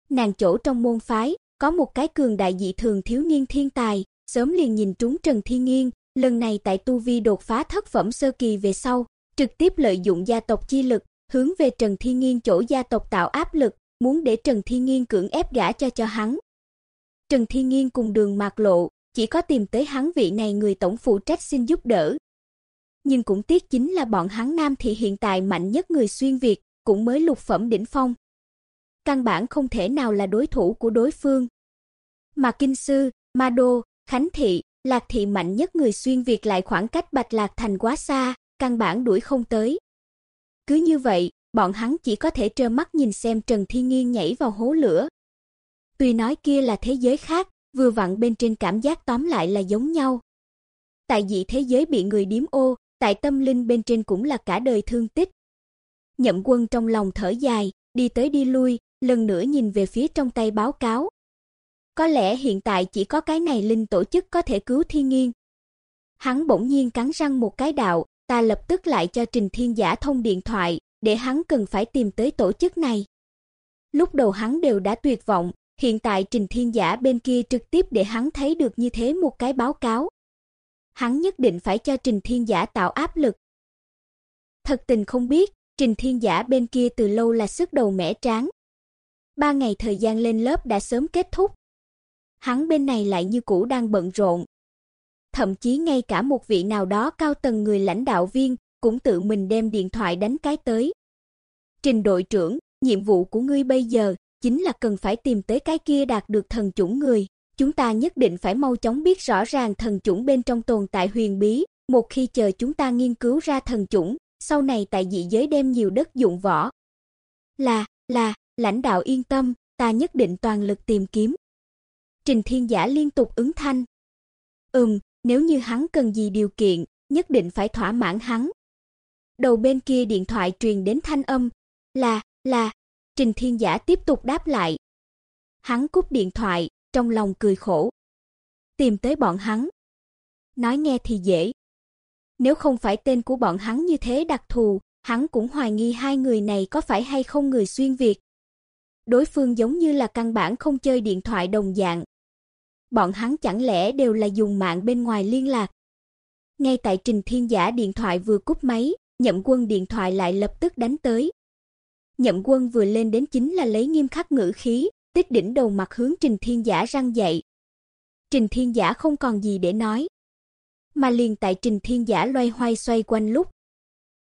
Nàng chỗ trong môn phái, có một cái cường đại dị thường thiếu niên thiên tài, sớm liền nhìn trúng Trần Thiên Nghiên, lần này tại tu vi đột phá thất phẩm sơ kỳ về sau, trực tiếp lợi dụng gia tộc chi lực, hướng về Trần Thiên Nghiên chỗ gia tộc tạo áp lực, muốn để Trần Thiên Nghiên cưỡng ép gả cho cho hắn. Trần Thiên Nghiên cùng Đường Mạc Lộ, chỉ có tìm tới hắn vị này người tổng phụ trách xin giúp đỡ. Nhưng cũng tiếc chính là bọn hắn Nam thị hiện tại mạnh nhất người xuyên Việt, cũng mới lục phẩm đỉnh phong. Căn bản không thể nào là đối thủ của đối phương. Mà Kinh Sư, Ma Đô, Khánh Thị, Lạc Thị mạnh nhất người xuyên Việt lại khoảng cách Bạch Lạc Thành quá xa, căn bản đuổi không tới. Cứ như vậy, bọn hắn chỉ có thể trơ mắt nhìn xem Trần Thiên Nghiên nhảy vào hố lửa. Tuy nói kia là thế giới khác, vừa vặn bên trên cảm giác tóm lại là giống nhau. Tại dị thế giới bị người điếm ô, tại tâm linh bên trên cũng là cả đời thương tích. Nhậm Quân trong lòng thở dài, đi tới đi lui, lần nữa nhìn về phía trong tay báo cáo. Có lẽ hiện tại chỉ có cái này linh tổ chức có thể cứu Thiên Nghiên. Hắn bỗng nhiên cắn răng một cái đạo, ta lập tức lại cho Trình Thiên Giả thông điện thoại, để hắn cần phải tìm tới tổ chức này. Lúc đầu hắn đều đã tuyệt vọng, hiện tại Trình Thiên Giả bên kia trực tiếp để hắn thấy được như thế một cái báo cáo. Hắn nhất định phải cho Trình Thiên Giả tạo áp lực. Thật tình không biết, Trình Thiên Giả bên kia từ lâu là sức đầu mẻ tráng. Ba ngày thời gian lên lớp đã sớm kết thúc. Hắn bên này lại như cũ đang bận rộn. Thậm chí ngay cả một vị nào đó cao tầng người lãnh đạo viên cũng tự mình đem điện thoại đánh cái tới. Trình đội trưởng, nhiệm vụ của ngươi bây giờ chính là cần phải tìm tới cái kia đạt được thần chủng người, chúng ta nhất định phải mau chóng biết rõ ràng thần chủng bên trong tồn tại huyền bí, một khi chờ chúng ta nghiên cứu ra thần chủng, sau này tại dị giới đem nhiều đất dụng võ. Là, là, lãnh đạo yên tâm, ta nhất định toàn lực tìm kiếm. Trình Thiên Giả liên tục ứng thanh. Ừm, nếu như hắn cần gì điều kiện, nhất định phải thỏa mãn hắn. Đầu bên kia điện thoại truyền đến thanh âm, là, là, Trình Thiên Giả tiếp tục đáp lại. Hắn cúp điện thoại, trong lòng cười khổ. Tìm tới bọn hắn. Nói nghe thì dễ. Nếu không phải tên của bọn hắn như thế đặc thù, hắn cũng hoài nghi hai người này có phải hay không người xuyên Việt. Đối phương giống như là căn bản không chơi điện thoại đồng dạng. Bọn hắn chẳng lẽ đều là dùng mạng bên ngoài liên lạc. Ngay tại Trình Thiên Giả điện thoại vừa cúp máy, Nhậm Quân điện thoại lại lập tức đánh tới. Nhậm Quân vừa lên đến chính là lấy nghiêm khắc ngữ khí, tích đỉnh đầu mặt hướng Trình Thiên Giả răng dậy. Trình Thiên Giả không còn gì để nói, mà liền tại Trình Thiên Giả loay hoay xoay quanh lúc,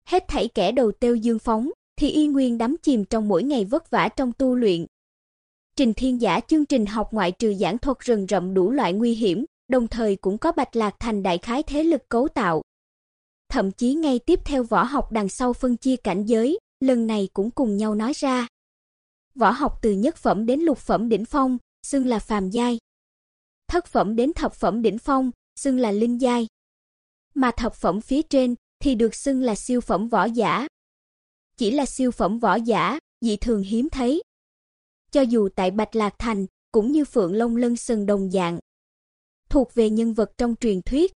hết thảy kẻ đầu têu dương phóng, thì y nguyên đắm chìm trong mỗi ngày vất vả trong tu luyện. Trình Thiên Giả chương trình học ngoại trừ giảng thuật rừng rậm đủ loại nguy hiểm, đồng thời cũng có Bạch Lạc thành đại khái thế lực cấu tạo. Thậm chí ngay tiếp theo võ học đằng sau phân chia cảnh giới, lần này cũng cùng nhau nói ra. Võ học từ nhất phẩm đến lục phẩm đỉnh phong, xưng là phàm giai. Thất phẩm đến thập phẩm đỉnh phong, xưng là linh giai. Mà thập phẩm phía trên thì được xưng là siêu phẩm võ giả. Chỉ là siêu phẩm võ giả, dị thường hiếm thấy. Cho dù tại Bạch Lạc Thành, cũng như Phượng Long Lân Sừng đồng dạng. Thuộc về nhân vật trong truyền thuyết.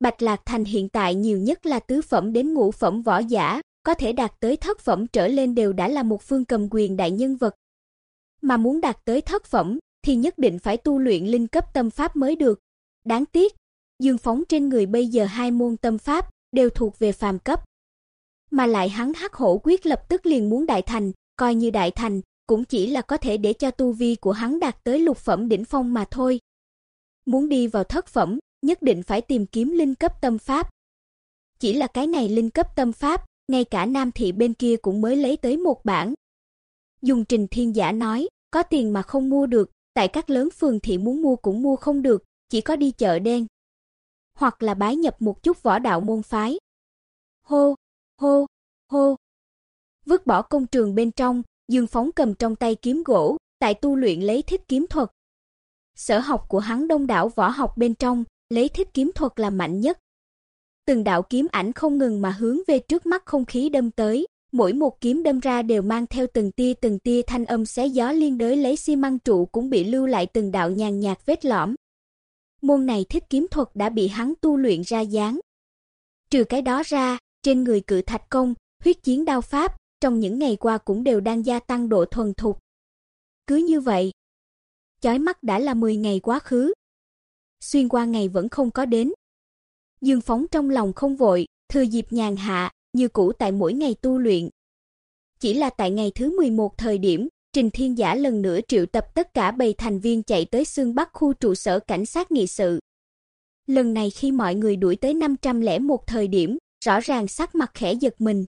Bạch Lạc Thành hiện tại nhiều nhất là tứ phẩm đến ngũ phẩm võ giả, có thể đạt tới thất phẩm trở lên đều đã là một phương cầm quyền đại nhân vật. Mà muốn đạt tới thất phẩm thì nhất định phải tu luyện linh cấp tâm pháp mới được. Đáng tiếc, Dương Phóng trên người bây giờ hai môn tâm pháp đều thuộc về phàm cấp. Mà lại hắn Hắc Hổ quyết lập tức liền muốn đại thành, coi như đại thành cũng chỉ là có thể để cho tu vi của hắn đạt tới lục phẩm đỉnh phong mà thôi. Muốn đi vào thất phẩm, nhất định phải tìm kiếm linh cấp tâm pháp. Chỉ là cái này linh cấp tâm pháp, ngay cả Nam thị bên kia cũng mới lấy tới một bản. Dùng Trình Thiên Giả nói, có tiền mà không mua được, tại các lớn phường thị muốn mua cũng mua không được, chỉ có đi chợ đen. Hoặc là bái nhập một chút võ đạo môn phái. Hô, hô, hô. Vứt bỏ công trường bên trong, Dương Phóng cầm trong tay kiếm gỗ, tại tu luyện lấy thích kiếm thuật. Sở học của hắn đông đảo võ học bên trong, lấy thích kiếm thuật là mạnh nhất. Từng đạo kiếm ảnh không ngừng mà hướng về trước mắt không khí đâm tới, mỗi một kiếm đâm ra đều mang theo từng tia từng tia thanh âm xé gió liên đới lấy xi măng trụ cũng bị lưu lại từng đạo nhàn nhạt vết lõm. Môn này thích kiếm thuật đã bị hắn tu luyện ra dáng. Trừ cái đó ra, trên người cự thạch công, huyết chiến đao pháp, trong những ngày qua cũng đều đang gia tăng độ thuần thục. Cứ như vậy, chói mắt đã là 10 ngày quá khứ. Xuyên qua ngày vẫn không có đến. Dương Phóng trong lòng không vội, thừa dịp nhàn hạ, như cũ tại mỗi ngày tu luyện. Chỉ là tại ngày thứ 11 thời điểm, Trình Thiên Giả lần nữa triệu tập tất cả bầy thành viên chạy tới xương Bắc khu trụ sở cảnh sát nghị sự. Lần này khi mọi người đuổi tới 501 thời điểm, rõ ràng sắc mặt khẽ giật mình.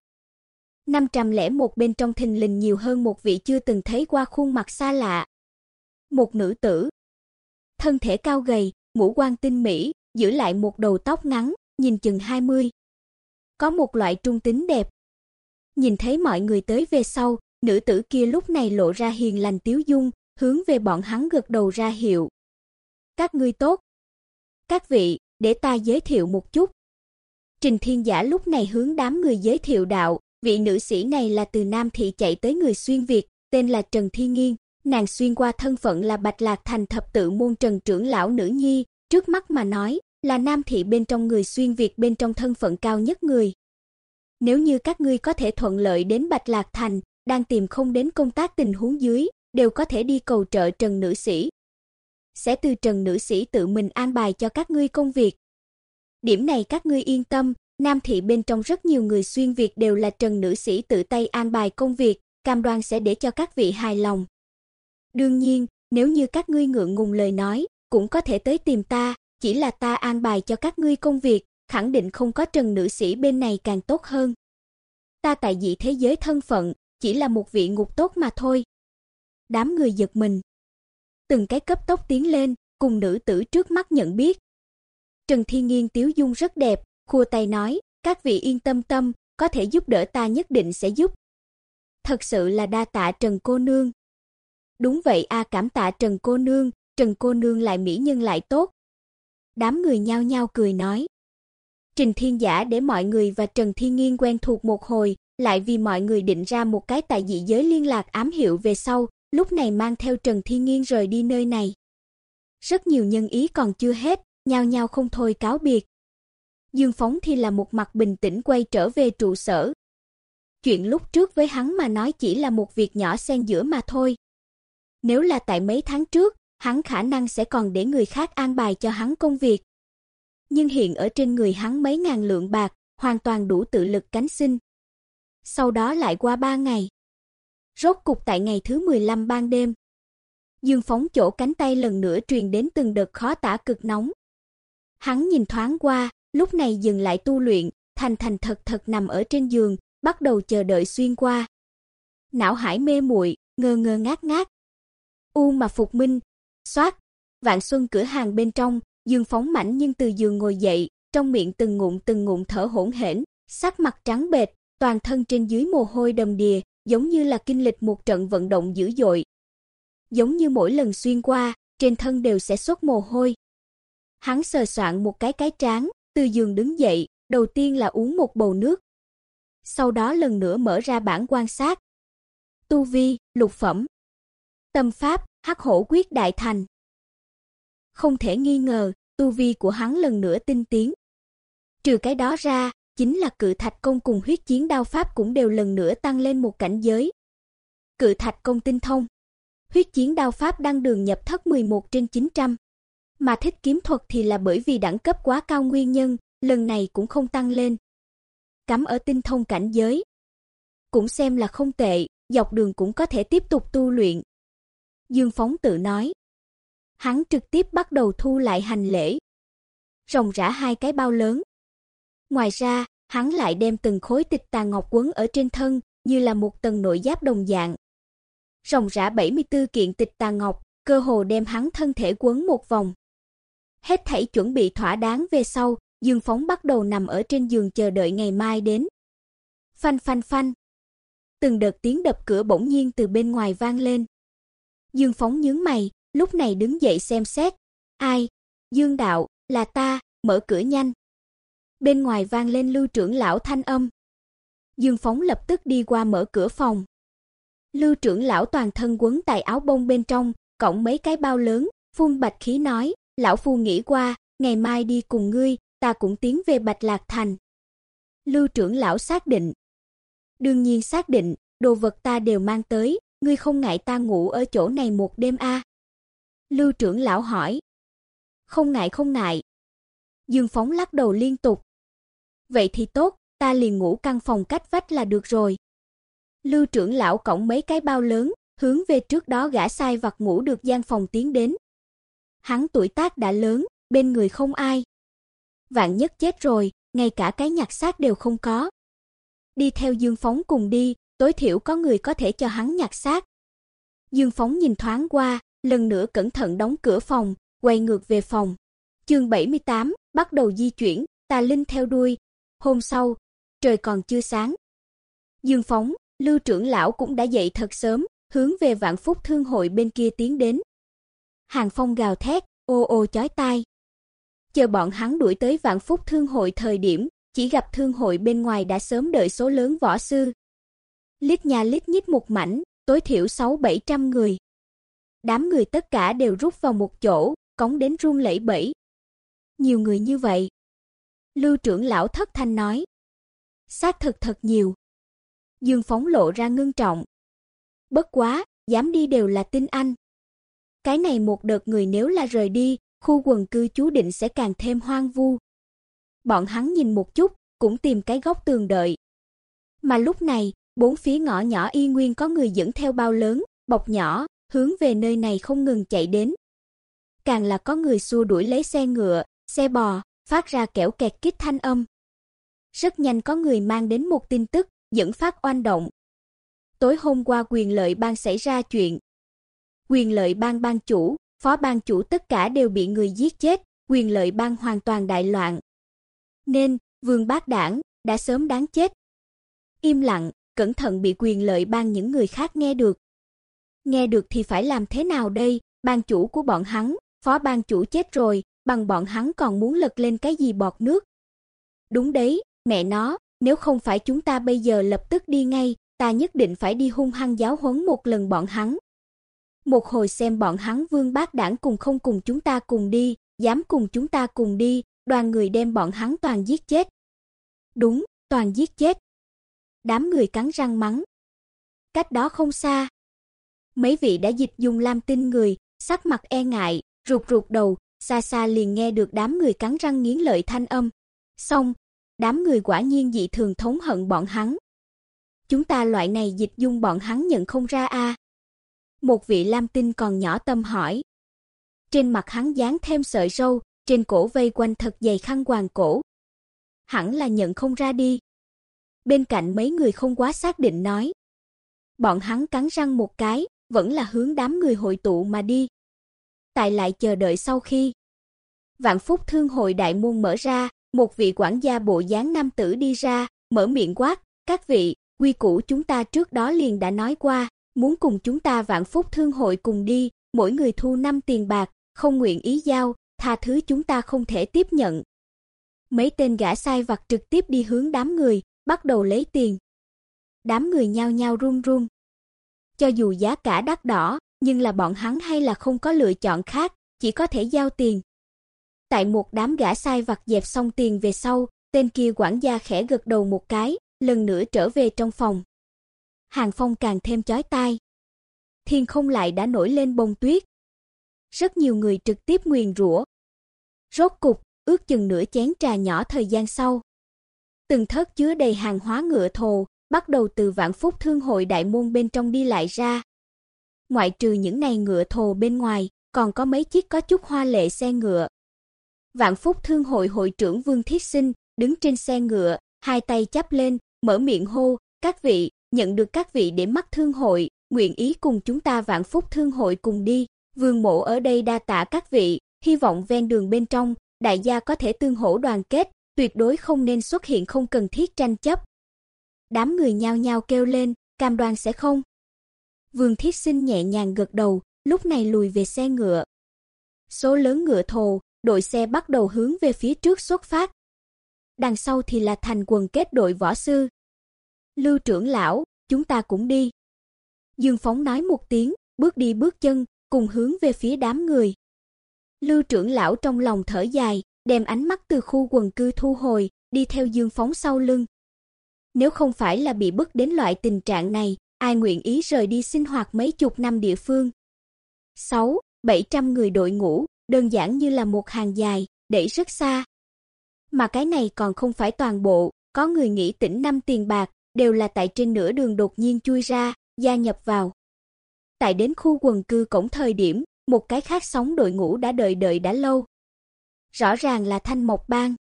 501 bên trong thình lình nhiều hơn một vị chưa từng thấy qua khuôn mặt xa lạ. Một nữ tử, thân thể cao gầy, ngũ quan tinh mỹ, giữ lại một đầu tóc ngắn, nhìn chừng 20. Có một loại trung tính đẹp. Nhìn thấy mọi người tới về sau, nữ tử kia lúc này lộ ra hiền lành tiếu dung, hướng về bọn hắn gật đầu ra hiệu. Các ngươi tốt. Các vị, để ta giới thiệu một chút. Trình Thiên Giả lúc này hướng đám người giới thiệu đạo, vị nữ sĩ này là từ Nam thị chạy tới người xuyên Việt, tên là Trần thi Nghiên, nàng xuyên qua thân phận là Bạch Lạc Thành thập tự môn Trần trưởng lão nữ nhi, trước mắt mà nói, là Nam thị bên trong người xuyên Việt bên trong thân phận cao nhất người. Nếu như các ngươi có thể thuận lợi đến Bạch Lạc Thành, đang tìm không đến công tác tình huống dưới, đều có thể đi cầu trợ Trần nữ sĩ. Sẽ từ Trần nữ sĩ tự mình an bài cho các ngươi công việc. Điểm này các ngươi yên tâm, Nam thị bên trong rất nhiều người xuyên Việt đều là Trần nữ sĩ tự tay an bài công việc, cam đoan sẽ để cho các vị hài lòng. Đương nhiên, nếu như các ngươi ngượng ngùng lời nói, cũng có thể tới tìm ta, chỉ là ta an bài cho các ngươi công việc, khẳng định không có Trần nữ sĩ bên này càng tốt hơn. Ta tại dị thế giới thân phận, chỉ là một vị ngục tốt mà thôi. Đám người giật mình. Từng cái cấp tốc tiến lên, cùng nữ tử trước mắt nhận biết. Trần Thiên Nghiên tiếu dung rất đẹp, khua tay nói, các vị yên tâm tâm, có thể giúp đỡ ta nhất định sẽ giúp. Thật sự là đa tạ Trần cô nương. Đúng vậy a cảm tạ Trần cô nương, Trần cô nương lại mỹ nhân lại tốt. Đám người nhao nhao cười nói. Trình Thiên Giả để mọi người và Trần Thiên Nghiên quen thuộc một hồi, lại vì mọi người định ra một cái tại dị giới liên lạc ám hiệu về sau, lúc này mang theo Trần thi Nghiên rời đi nơi này. Rất nhiều nhân ý còn chưa hết, nhao nhao không thôi cáo biệt. Dương Phóng thì là một mặt bình tĩnh quay trở về trụ sở. Chuyện lúc trước với hắn mà nói chỉ là một việc nhỏ xen giữa mà thôi. Nếu là tại mấy tháng trước, hắn khả năng sẽ còn để người khác an bài cho hắn công việc. Nhưng hiện ở trên người hắn mấy ngàn lượng bạc, hoàn toàn đủ tự lực cánh sinh. Sau đó lại qua ba ngày. Rốt cục tại ngày thứ 15 ban đêm, Dương Phóng chỗ cánh tay lần nữa truyền đến từng đợt khó tả cực nóng. Hắn nhìn thoáng qua, lúc này dừng lại tu luyện, thành thành thật thật nằm ở trên giường, bắt đầu chờ đợi xuyên qua. Não hải mê muội, ngơ ngơ ngác ngác. U mà phục minh, xoát, vạn xuân cửa hàng bên trong, Dương phóng mảnh nhưng từ giường ngồi dậy, trong miệng từng ngụm từng ngụm thở hỗn hển, sắc mặt trắng bệch, toàn thân trên dưới mồ hôi đầm đìa, giống như là kinh lịch một trận vận động dữ dội. Giống như mỗi lần xuyên qua, trên thân đều sẽ xuất mồ hôi. Hắn sờ soạn một cái cái trán, từ giường đứng dậy, đầu tiên là uống một bầu nước. Sau đó lần nữa mở ra bản quan sát. Tu vi, lục phẩm. Tâm pháp, Hắc Hổ quyết đại thành. Không thể nghi ngờ, tu vi của hắn lần nữa tinh tiến. Trừ cái đó ra, chính là cự thạch công cùng huyết chiến đao pháp cũng đều lần nữa tăng lên một cảnh giới. Cự thạch công tinh thông, huyết chiến đao pháp đang đường nhập thất 11 trên 900. Mà thích kiếm thuật thì là bởi vì đẳng cấp quá cao nguyên nhân, lần này cũng không tăng lên. Cắm ở tinh thông cảnh giới. Cũng xem là không tệ, dọc đường cũng có thể tiếp tục tu luyện. Dương Phóng tự nói. Hắn trực tiếp bắt đầu thu lại hành lễ. Rồng rã hai cái bao lớn. Ngoài ra, hắn lại đem từng khối tịch tà ngọc quấn ở trên thân, như là một tầng nội giáp đồng dạng. Rồng rã 74 kiện tịch tà ngọc, cơ hồ đem hắn thân thể quấn một vòng. Hết thảy chuẩn bị thỏa đáng về sau, Dương Phóng bắt đầu nằm ở trên giường chờ đợi ngày mai đến. Phanh phanh phanh. Từng đợt tiếng đập cửa bỗng nhiên từ bên ngoài vang lên. Dương Phóng nhướng mày, lúc này đứng dậy xem xét. Ai? Dương Đạo, là ta, mở cửa nhanh. Bên ngoài vang lên lưu trưởng lão thanh âm. Dương Phóng lập tức đi qua mở cửa phòng. Lưu trưởng lão toàn thân quấn tại áo bông bên trong, cõng mấy cái bao lớn, phun bạch khí nói, lão phu nghĩ qua, ngày mai đi cùng ngươi, ta cũng tiến về Bạch Lạc Thành. Lưu trưởng lão xác định. Đương nhiên xác định, đồ vật ta đều mang tới, ngươi không ngại ta ngủ ở chỗ này một đêm a? À? Lưu trưởng lão hỏi. Không ngại không ngại. Dương Phóng lắc đầu liên tục. Vậy thì tốt, ta liền ngủ căn phòng cách vách là được rồi. Lưu trưởng lão cõng mấy cái bao lớn, hướng về trước đó gã sai vặt ngủ được gian phòng tiến đến. Hắn tuổi tác đã lớn, bên người không ai. Vạn nhất chết rồi, ngay cả cái nhặt xác đều không có. Đi theo Dương Phóng cùng đi, tối thiểu có người có thể cho hắn nhặt xác. Dương Phóng nhìn thoáng qua, lần nữa cẩn thận đóng cửa phòng, quay ngược về phòng. Chương 78, bắt đầu di chuyển, Tà Linh theo đuôi. Hôm sau, trời còn chưa sáng. Dương Phóng, Lưu trưởng lão cũng đã dậy thật sớm, hướng về Vạn Phúc Thương hội bên kia tiến đến. Hàng Phong gào thét, ô ô chói tai. Chờ bọn hắn đuổi tới Vạn Phúc Thương hội thời điểm, chỉ gặp thương hội bên ngoài đã sớm đợi số lớn võ sư. Lít nhà lít nhít một mảnh, tối thiểu 6-700 người. Đám người tất cả đều rút vào một chỗ, cống đến run lẩy bẩy. Nhiều người như vậy. Lưu trưởng lão thất thanh nói. Xác thực thật nhiều. Dương Phóng lộ ra ngưng trọng. Bất quá, dám đi đều là tinh anh. Cái này một đợt người nếu là rời đi, khu quần cư chú định sẽ càng thêm hoang vu. Bọn hắn nhìn một chút, cũng tìm cái góc tường đợi. Mà lúc này, bốn phía ngõ nhỏ y nguyên có người dẫn theo bao lớn, bọc nhỏ, hướng về nơi này không ngừng chạy đến. Càng là có người xua đuổi lấy xe ngựa, xe bò, phát ra kẽo kẹt kít thanh âm. Rất nhanh có người mang đến một tin tức, dẫn phát oanh động. Tối hôm qua quyền lợi bang xảy ra chuyện. Quyền lợi bang bang chủ, phó bang chủ tất cả đều bị người giết chết, quyền lợi bang hoàn toàn đại loạn. Nên, Vương Bác Đảng đã sớm đáng chết. Im lặng, cẩn thận bị quyền lợi bang những người khác nghe được. Nghe được thì phải làm thế nào đây? bang chủ của bọn hắn, phó bang chủ chết rồi, bằng bọn hắn còn muốn lật lên cái gì bọt nước. Đúng đấy, mẹ nó, nếu không phải chúng ta bây giờ lập tức đi ngay, ta nhất định phải đi hung hăng giáo huấn một lần bọn hắn. Một hồi xem bọn hắn Vương Bác Đảng cùng không cùng chúng ta cùng đi, dám cùng chúng ta cùng đi, đoàn người đem bọn hắn toàn giết chết. Đúng, toàn giết chết. Đám người cắn răng mắng. Cách đó không xa, mấy vị đã dịch dùng lam tinh người, sắc mặt e ngại, rụt rụt đầu, xa xa liền nghe được đám người cắn răng nghiến lợi thanh âm. Xong, đám người quả nhiên dị thường thống hận bọn hắn. Chúng ta loại này dịch dung bọn hắn nhận không ra a. Một vị lam tinh còn nhỏ tâm hỏi. Trên mặt hắn dán thêm sợi râu, trên cổ vây quanh thật dày khăn quàng cổ. Hẳn là nhận không ra đi. Bên cạnh mấy người không quá xác định nói. Bọn hắn cắn răng một cái, vẫn là hướng đám người hội tụ mà đi. Tại lại chờ đợi sau khi Vạn Phúc Thương hội đại môn mở ra, một vị quản gia bộ dáng nam tử đi ra, mở miệng quát, "Các vị, quy củ chúng ta trước đó liền đã nói qua, muốn cùng chúng ta Vạn Phúc Thương hội cùng đi, mỗi người thu 5 tiền bạc, không nguyện ý giao, tha thứ chúng ta không thể tiếp nhận." Mấy tên gã sai vặt trực tiếp đi hướng đám người, bắt đầu lấy tiền. Đám người nhao nhao run run. Cho dù giá cả đắt đỏ, nhưng là bọn hắn hay là không có lựa chọn khác, chỉ có thể giao tiền. Tại một đám gã sai vặt dẹp xong tiền về sau, tên kia quản gia khẽ gật đầu một cái, lần nữa trở về trong phòng. Hàng phong càng thêm chói tai. Thiên không lại đã nổi lên bông tuyết. Rất nhiều người trực tiếp nguyền rủa. Rốt cục, ước chừng nửa chén trà nhỏ thời gian sau. Từng thớt chứa đầy hàng hóa ngựa thồ, bắt đầu từ Vạn Phúc Thương hội đại môn bên trong đi lại ra. Ngoại trừ những này ngựa thồ bên ngoài, còn có mấy chiếc có chút hoa lệ xe ngựa. Vạn Phúc Thương hội hội trưởng Vương Thiết Sinh đứng trên xe ngựa, hai tay chắp lên, mở miệng hô, "Các vị, nhận được các vị để mắt thương hội, nguyện ý cùng chúng ta Vạn Phúc Thương hội cùng đi." Vương Mộ ở đây đa tạ các vị, hy vọng ven đường bên trong, đại gia có thể tương hỗ đoàn kết, tuyệt đối không nên xuất hiện không cần thiết tranh chấp. Đám người nhao nhao kêu lên, cam đoan sẽ không. Vương Thiết Sinh nhẹ nhàng gật đầu, lúc này lùi về xe ngựa. Số lớn ngựa thồ, đội xe bắt đầu hướng về phía trước xuất phát. Đằng sau thì là thành quần kết đội võ sư. Lưu trưởng lão, chúng ta cũng đi. Dương Phóng nói một tiếng, bước đi bước chân, cùng hướng về phía đám người. Lưu trưởng lão trong lòng thở dài, đem ánh mắt từ khu quần cư thu hồi, đi theo Dương Phóng sau lưng. Nếu không phải là bị bức đến loại tình trạng này, ai nguyện ý rời đi sinh hoạt mấy chục năm địa phương. 6. 700 người đội ngũ, đơn giản như là một hàng dài, đẩy rất xa. Mà cái này còn không phải toàn bộ, có người nghĩ tỉnh năm tiền bạc, đều là tại trên nửa đường đột nhiên chui ra, gia nhập vào. Tại đến khu quần cư cổng thời điểm, một cái khác sóng đội ngũ đã đợi đợi đã lâu. Rõ ràng là Thanh Mộc Bang.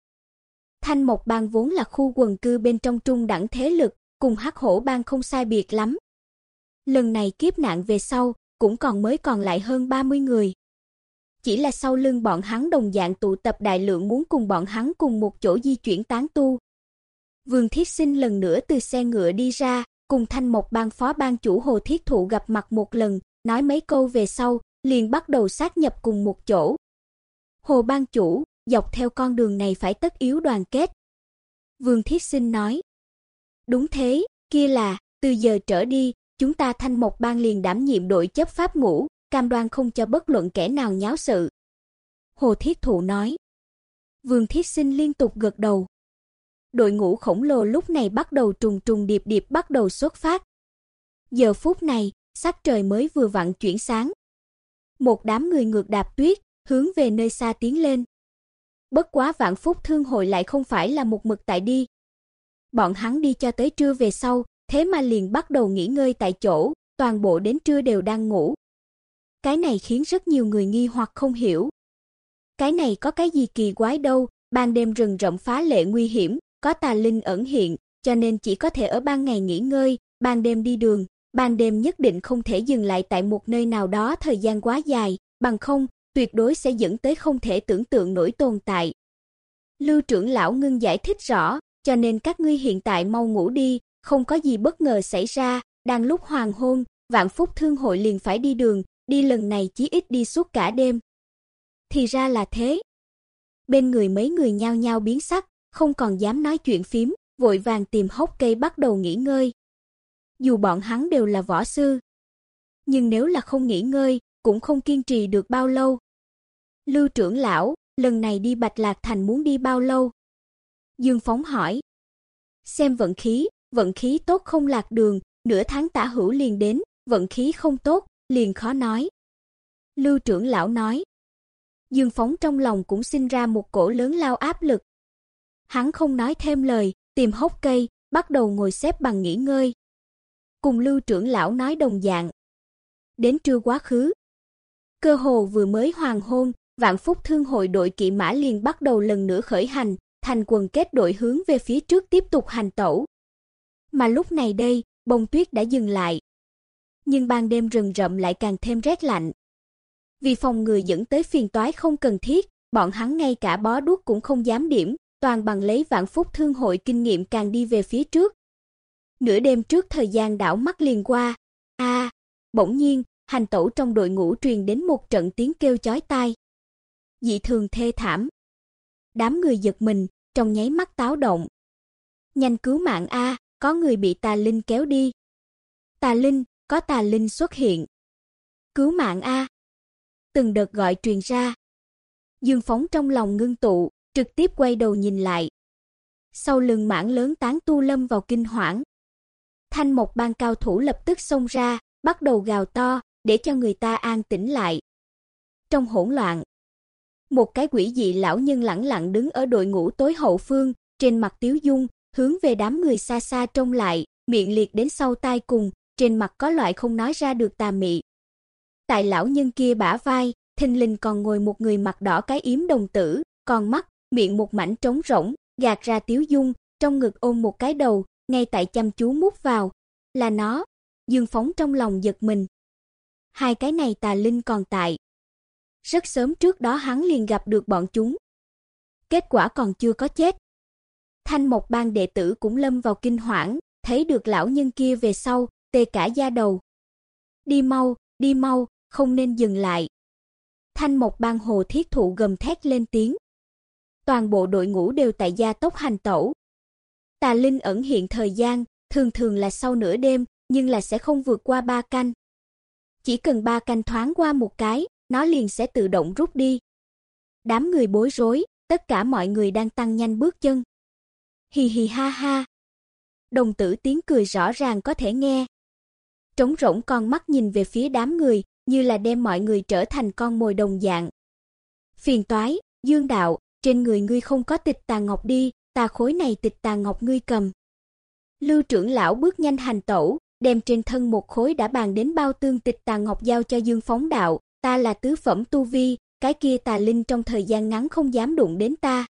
Thanh Mộc Bang vốn là khu quần cư bên trong trung đẳng thế lực, cùng Hắc Hổ Bang không sai biệt lắm. Lần này kiếp nạn về sau, cũng còn mới còn lại hơn 30 người. Chỉ là sau lưng bọn hắn đồng dạng tụ tập đại lượng muốn cùng bọn hắn cùng một chỗ di chuyển tán tu. Vương Thiết Sinh lần nữa từ xe ngựa đi ra, cùng Thanh Mộc Bang phó ban chủ Hồ Thiết Thụ gặp mặt một lần, nói mấy câu về sau, liền bắt đầu sát nhập cùng một chỗ. Hồ ban chủ, dọc theo con đường này phải tất yếu đoàn kết. Vương Thiết Sinh nói. Đúng thế, kia là, từ giờ trở đi, chúng ta Thanh Mộc Bang liền đảm nhiệm đội chấp pháp ngũ, cam đoan không cho bất luận kẻ nào nháo sự. Hồ Thiết Thụ nói. Vương Thiết Sinh liên tục gật đầu. Đội ngũ khổng lồ lúc này bắt đầu trùng trùng điệp điệp bắt đầu xuất phát. Giờ phút này, sắc trời mới vừa vặn chuyển sáng. Một đám người ngược đạp tuyết, hướng về nơi xa tiến lên. Bất quá Vạn Phúc Thương hội lại không phải là một mực tại đi. Bọn hắn đi cho tới trưa về sau, thế mà liền bắt đầu nghỉ ngơi tại chỗ, toàn bộ đến trưa đều đang ngủ. Cái này khiến rất nhiều người nghi hoặc không hiểu. Cái này có cái gì kỳ quái đâu, ban đêm rừng rậm phá lệ nguy hiểm, có tà linh ẩn hiện, cho nên chỉ có thể ở ban ngày nghỉ ngơi, ban đêm đi đường, ban đêm nhất định không thể dừng lại tại một nơi nào đó thời gian quá dài, bằng không, tuyệt đối sẽ dẫn tới không thể tưởng tượng nổi tồn tại. Lưu trưởng lão ngưng giải thích rõ, cho nên các ngươi hiện tại mau ngủ đi, không có gì bất ngờ xảy ra, đang lúc hoàng hôn, Vạn Phúc Thương hội liền phải đi đường, đi lần này chí ít đi suốt cả đêm. Thì ra là thế. Bên người mấy người nhao nhao biến sắc, không còn dám nói chuyện phím, vội vàng tìm hốc cây bắt đầu nghỉ ngơi. Dù bọn hắn đều là võ sư, nhưng nếu là không nghỉ ngơi, cũng không kiên trì được bao lâu. Lưu trưởng lão, lần này đi Bạch Lạc Thành muốn đi bao lâu? Dương Phóng hỏi. Xem vận khí, vận khí tốt không lạc đường, nửa tháng tả hữu liền đến, vận khí không tốt, liền khó nói. Lưu trưởng lão nói. Dương Phóng trong lòng cũng sinh ra một cổ lớn lao áp lực. Hắn không nói thêm lời, tìm hốc cây, bắt đầu ngồi xếp bằng nghỉ ngơi. Cùng Lưu trưởng lão nói đồng dạng. Đến trưa quá khứ, cơ hồ vừa mới hoàng hôn, Vạn Phúc Thương hội đội kỵ mã liền bắt đầu lần nữa khởi hành, thành quần kết đội hướng về phía trước tiếp tục hành tẩu. Mà lúc này đây, bông tuyết đã dừng lại. Nhưng ban đêm rừng rậm lại càng thêm rét lạnh. Vì phòng người dẫn tới phiền toái không cần thiết, bọn hắn ngay cả bó đuốc cũng không dám điểm, toàn bằng lấy Vạn Phúc Thương hội kinh nghiệm càng đi về phía trước. Nửa đêm trước thời gian đảo mắt liền qua, a, bỗng nhiên, hành tẩu trong đội ngũ truyền đến một trận tiếng kêu chói tai. Dị thường thê thảm. Đám người giật mình, trong nháy mắt táo động. Nhanh cứu mạng a, có người bị tà linh kéo đi. Tà linh, có tà linh xuất hiện. Cứu mạng a. Từng đợt gọi truyền ra. Dương Phóng trong lòng ngưng tụ, trực tiếp quay đầu nhìn lại. Sau lưng mảng lớn tán tu lâm vào kinh hoảng. Thanh một ban cao thủ lập tức xông ra, bắt đầu gào to, để cho người ta an tĩnh lại. Trong hỗn loạn, một cái quỷ dị lão nhân lẳng lặng đứng ở đội ngũ tối hậu phương, trên mặt tiếu dung, hướng về đám người xa xa trông lại, miệng liệt đến sau tai cùng, trên mặt có loại không nói ra được tà mị. Tại lão nhân kia bả vai, thình lình còn ngồi một người mặt đỏ cái yếm đồng tử, còn mắt, miệng một mảnh trống rỗng, gạt ra tiếu dung, trong ngực ôm một cái đầu, ngay tại chăm chú mút vào, là nó. Dương Phóng trong lòng giật mình. Hai cái này tà linh còn tại. Rất sớm trước đó hắn liền gặp được bọn chúng. Kết quả còn chưa có chết. Thanh Mộc Bang đệ tử cũng lâm vào kinh hoảng, thấy được lão nhân kia về sau, tê cả da đầu. Đi mau, đi mau, không nên dừng lại. Thanh Mộc Bang Hồ Thiết Thụ gầm thét lên tiếng. Toàn bộ đội ngũ đều tại gia tốc hành tẩu. Tà linh ẩn hiện thời gian, thường thường là sau nửa đêm, nhưng là sẽ không vượt qua ba canh. Chỉ cần ba canh thoáng qua một cái, nó liền sẽ tự động rút đi. Đám người bối rối, tất cả mọi người đang tăng nhanh bước chân. Hì hì ha ha. Đồng tử tiếng cười rõ ràng có thể nghe. Trống rỗng con mắt nhìn về phía đám người, như là đem mọi người trở thành con mồi đồng dạng. Phiền toái, Dương đạo, trên người ngươi không có tịch tà ngọc đi, ta khối này tịch tà ngọc ngươi cầm. Lưu trưởng lão bước nhanh hành tẩu, đem trên thân một khối đã bàn đến bao tương tịch tà ngọc giao cho Dương Phóng đạo, ta là tứ phẩm tu vi, cái kia tà linh trong thời gian ngắn không dám đụng đến ta.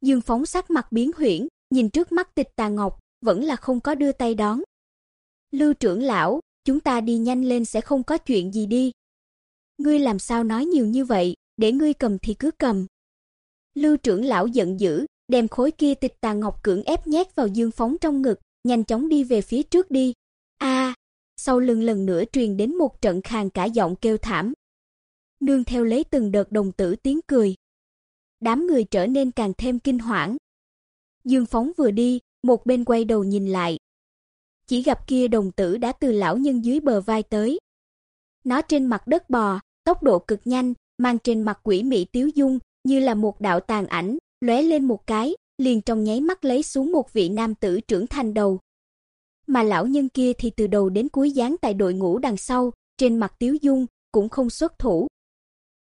Dương Phóng sắc mặt biến huyễn, nhìn trước mắt tịch tà ngọc, vẫn là không có đưa tay đón. Lưu trưởng lão, chúng ta đi nhanh lên sẽ không có chuyện gì đi. Ngươi làm sao nói nhiều như vậy, để ngươi cầm thì cứ cầm. Lưu trưởng lão giận dữ, đem khối kia tịch tà ngọc cưỡng ép nhét vào Dương Phóng trong ngực, nhanh chóng đi về phía trước đi. A! sau lưng lần nữa truyền đến một trận khàn cả giọng kêu thảm. Nương theo lấy từng đợt đồng tử tiếng cười. Đám người trở nên càng thêm kinh hoảng. Dương Phóng vừa đi, một bên quay đầu nhìn lại. Chỉ gặp kia đồng tử đã từ lão nhân dưới bờ vai tới. Nó trên mặt đất bò, tốc độ cực nhanh, mang trên mặt quỷ mị tiếu dung, như là một đạo tàn ảnh, lóe lên một cái, liền trong nháy mắt lấy xuống một vị nam tử trưởng thành đầu. Mà lão nhân kia thì từ đầu đến cuối dán tại đội ngũ đằng sau, trên mặt tiếu dung, cũng không xuất thủ.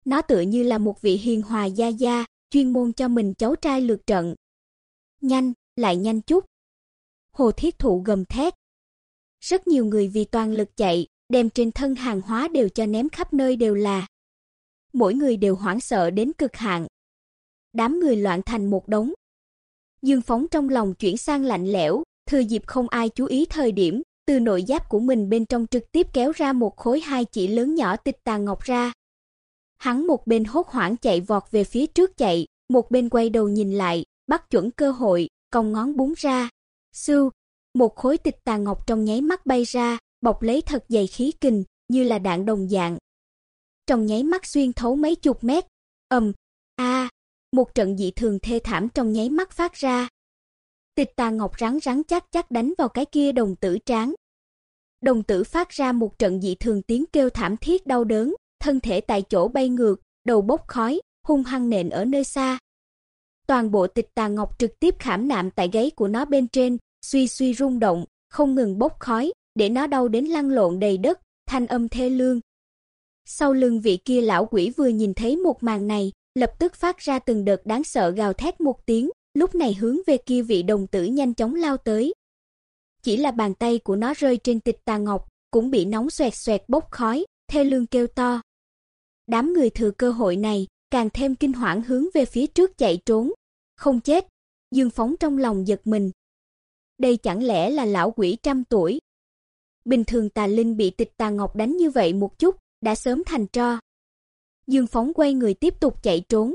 Nó tựa như là một vị hiền hòa gia gia, chuyên môn cho mình cháu trai lượt trận. Nhanh, lại nhanh chút. Hồ Thiết Thụ gầm thét. Rất nhiều người vì toàn lực chạy, đem trên thân hàng hóa đều cho ném khắp nơi đều là. Mỗi người đều hoảng sợ đến cực hạn. Đám người loạn thành một đống. Dương Phóng trong lòng chuyển sang lạnh lẽo, thừa dịp không ai chú ý thời điểm, từ nội giáp của mình bên trong trực tiếp kéo ra một khối hai chỉ lớn nhỏ tịch tà ngọc ra. Hắn một bên hốt hoảng chạy vọt về phía trước chạy, một bên quay đầu nhìn lại, bắt chuẩn cơ hội, cong ngón búng ra. Sưu, một khối tịch tà ngọc trong nháy mắt bay ra, bọc lấy thật dày khí kình, như là đạn đồng dạng. Trong nháy mắt xuyên thấu mấy chục mét. Ầm, a, một trận dị thường thê thảm trong nháy mắt phát ra. Tịch tà ngọc rắn rắn chắc chắc đánh vào cái kia đồng tử tráng. Đồng tử phát ra một trận dị thường tiếng kêu thảm thiết đau đớn, thân thể tại chỗ bay ngược, đầu bốc khói, hung hăng nện ở nơi xa. Toàn bộ tịch tà ngọc trực tiếp khảm nạm tại gáy của nó bên trên, suy suy rung động, không ngừng bốc khói, để nó đau đến lăn lộn đầy đất, thanh âm thê lương. Sau lưng vị kia lão quỷ vừa nhìn thấy một màn này, lập tức phát ra từng đợt đáng sợ gào thét một tiếng, lúc này hướng về kia vị đồng tử nhanh chóng lao tới. Chỉ là bàn tay của nó rơi trên tịch tà ngọc, cũng bị nóng xoẹt xoẹt bốc khói, thê lương kêu to. Đám người thừa cơ hội này, càng thêm kinh hoảng hướng về phía trước chạy trốn. Không chết, Dương Phóng trong lòng giật mình. Đây chẳng lẽ là lão quỷ trăm tuổi? Bình thường tà linh bị tịch tà ngọc đánh như vậy một chút, đã sớm thành tro. Dương Phóng quay người tiếp tục chạy trốn.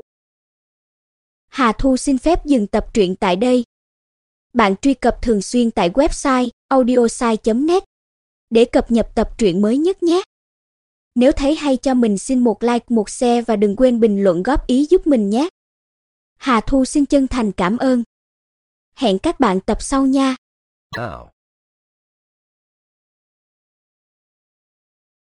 Hà Thu xin phép dừng tập truyện tại đây. Bạn truy cập thường xuyên tại website audiosai.net để cập nhật tập truyện mới nhất nhé. Nếu thấy hay cho mình xin một like, một share và đừng quên bình luận góp ý giúp mình nhé. Hà Thu xin chân thành cảm ơn. Hẹn các bạn tập sau nha. Now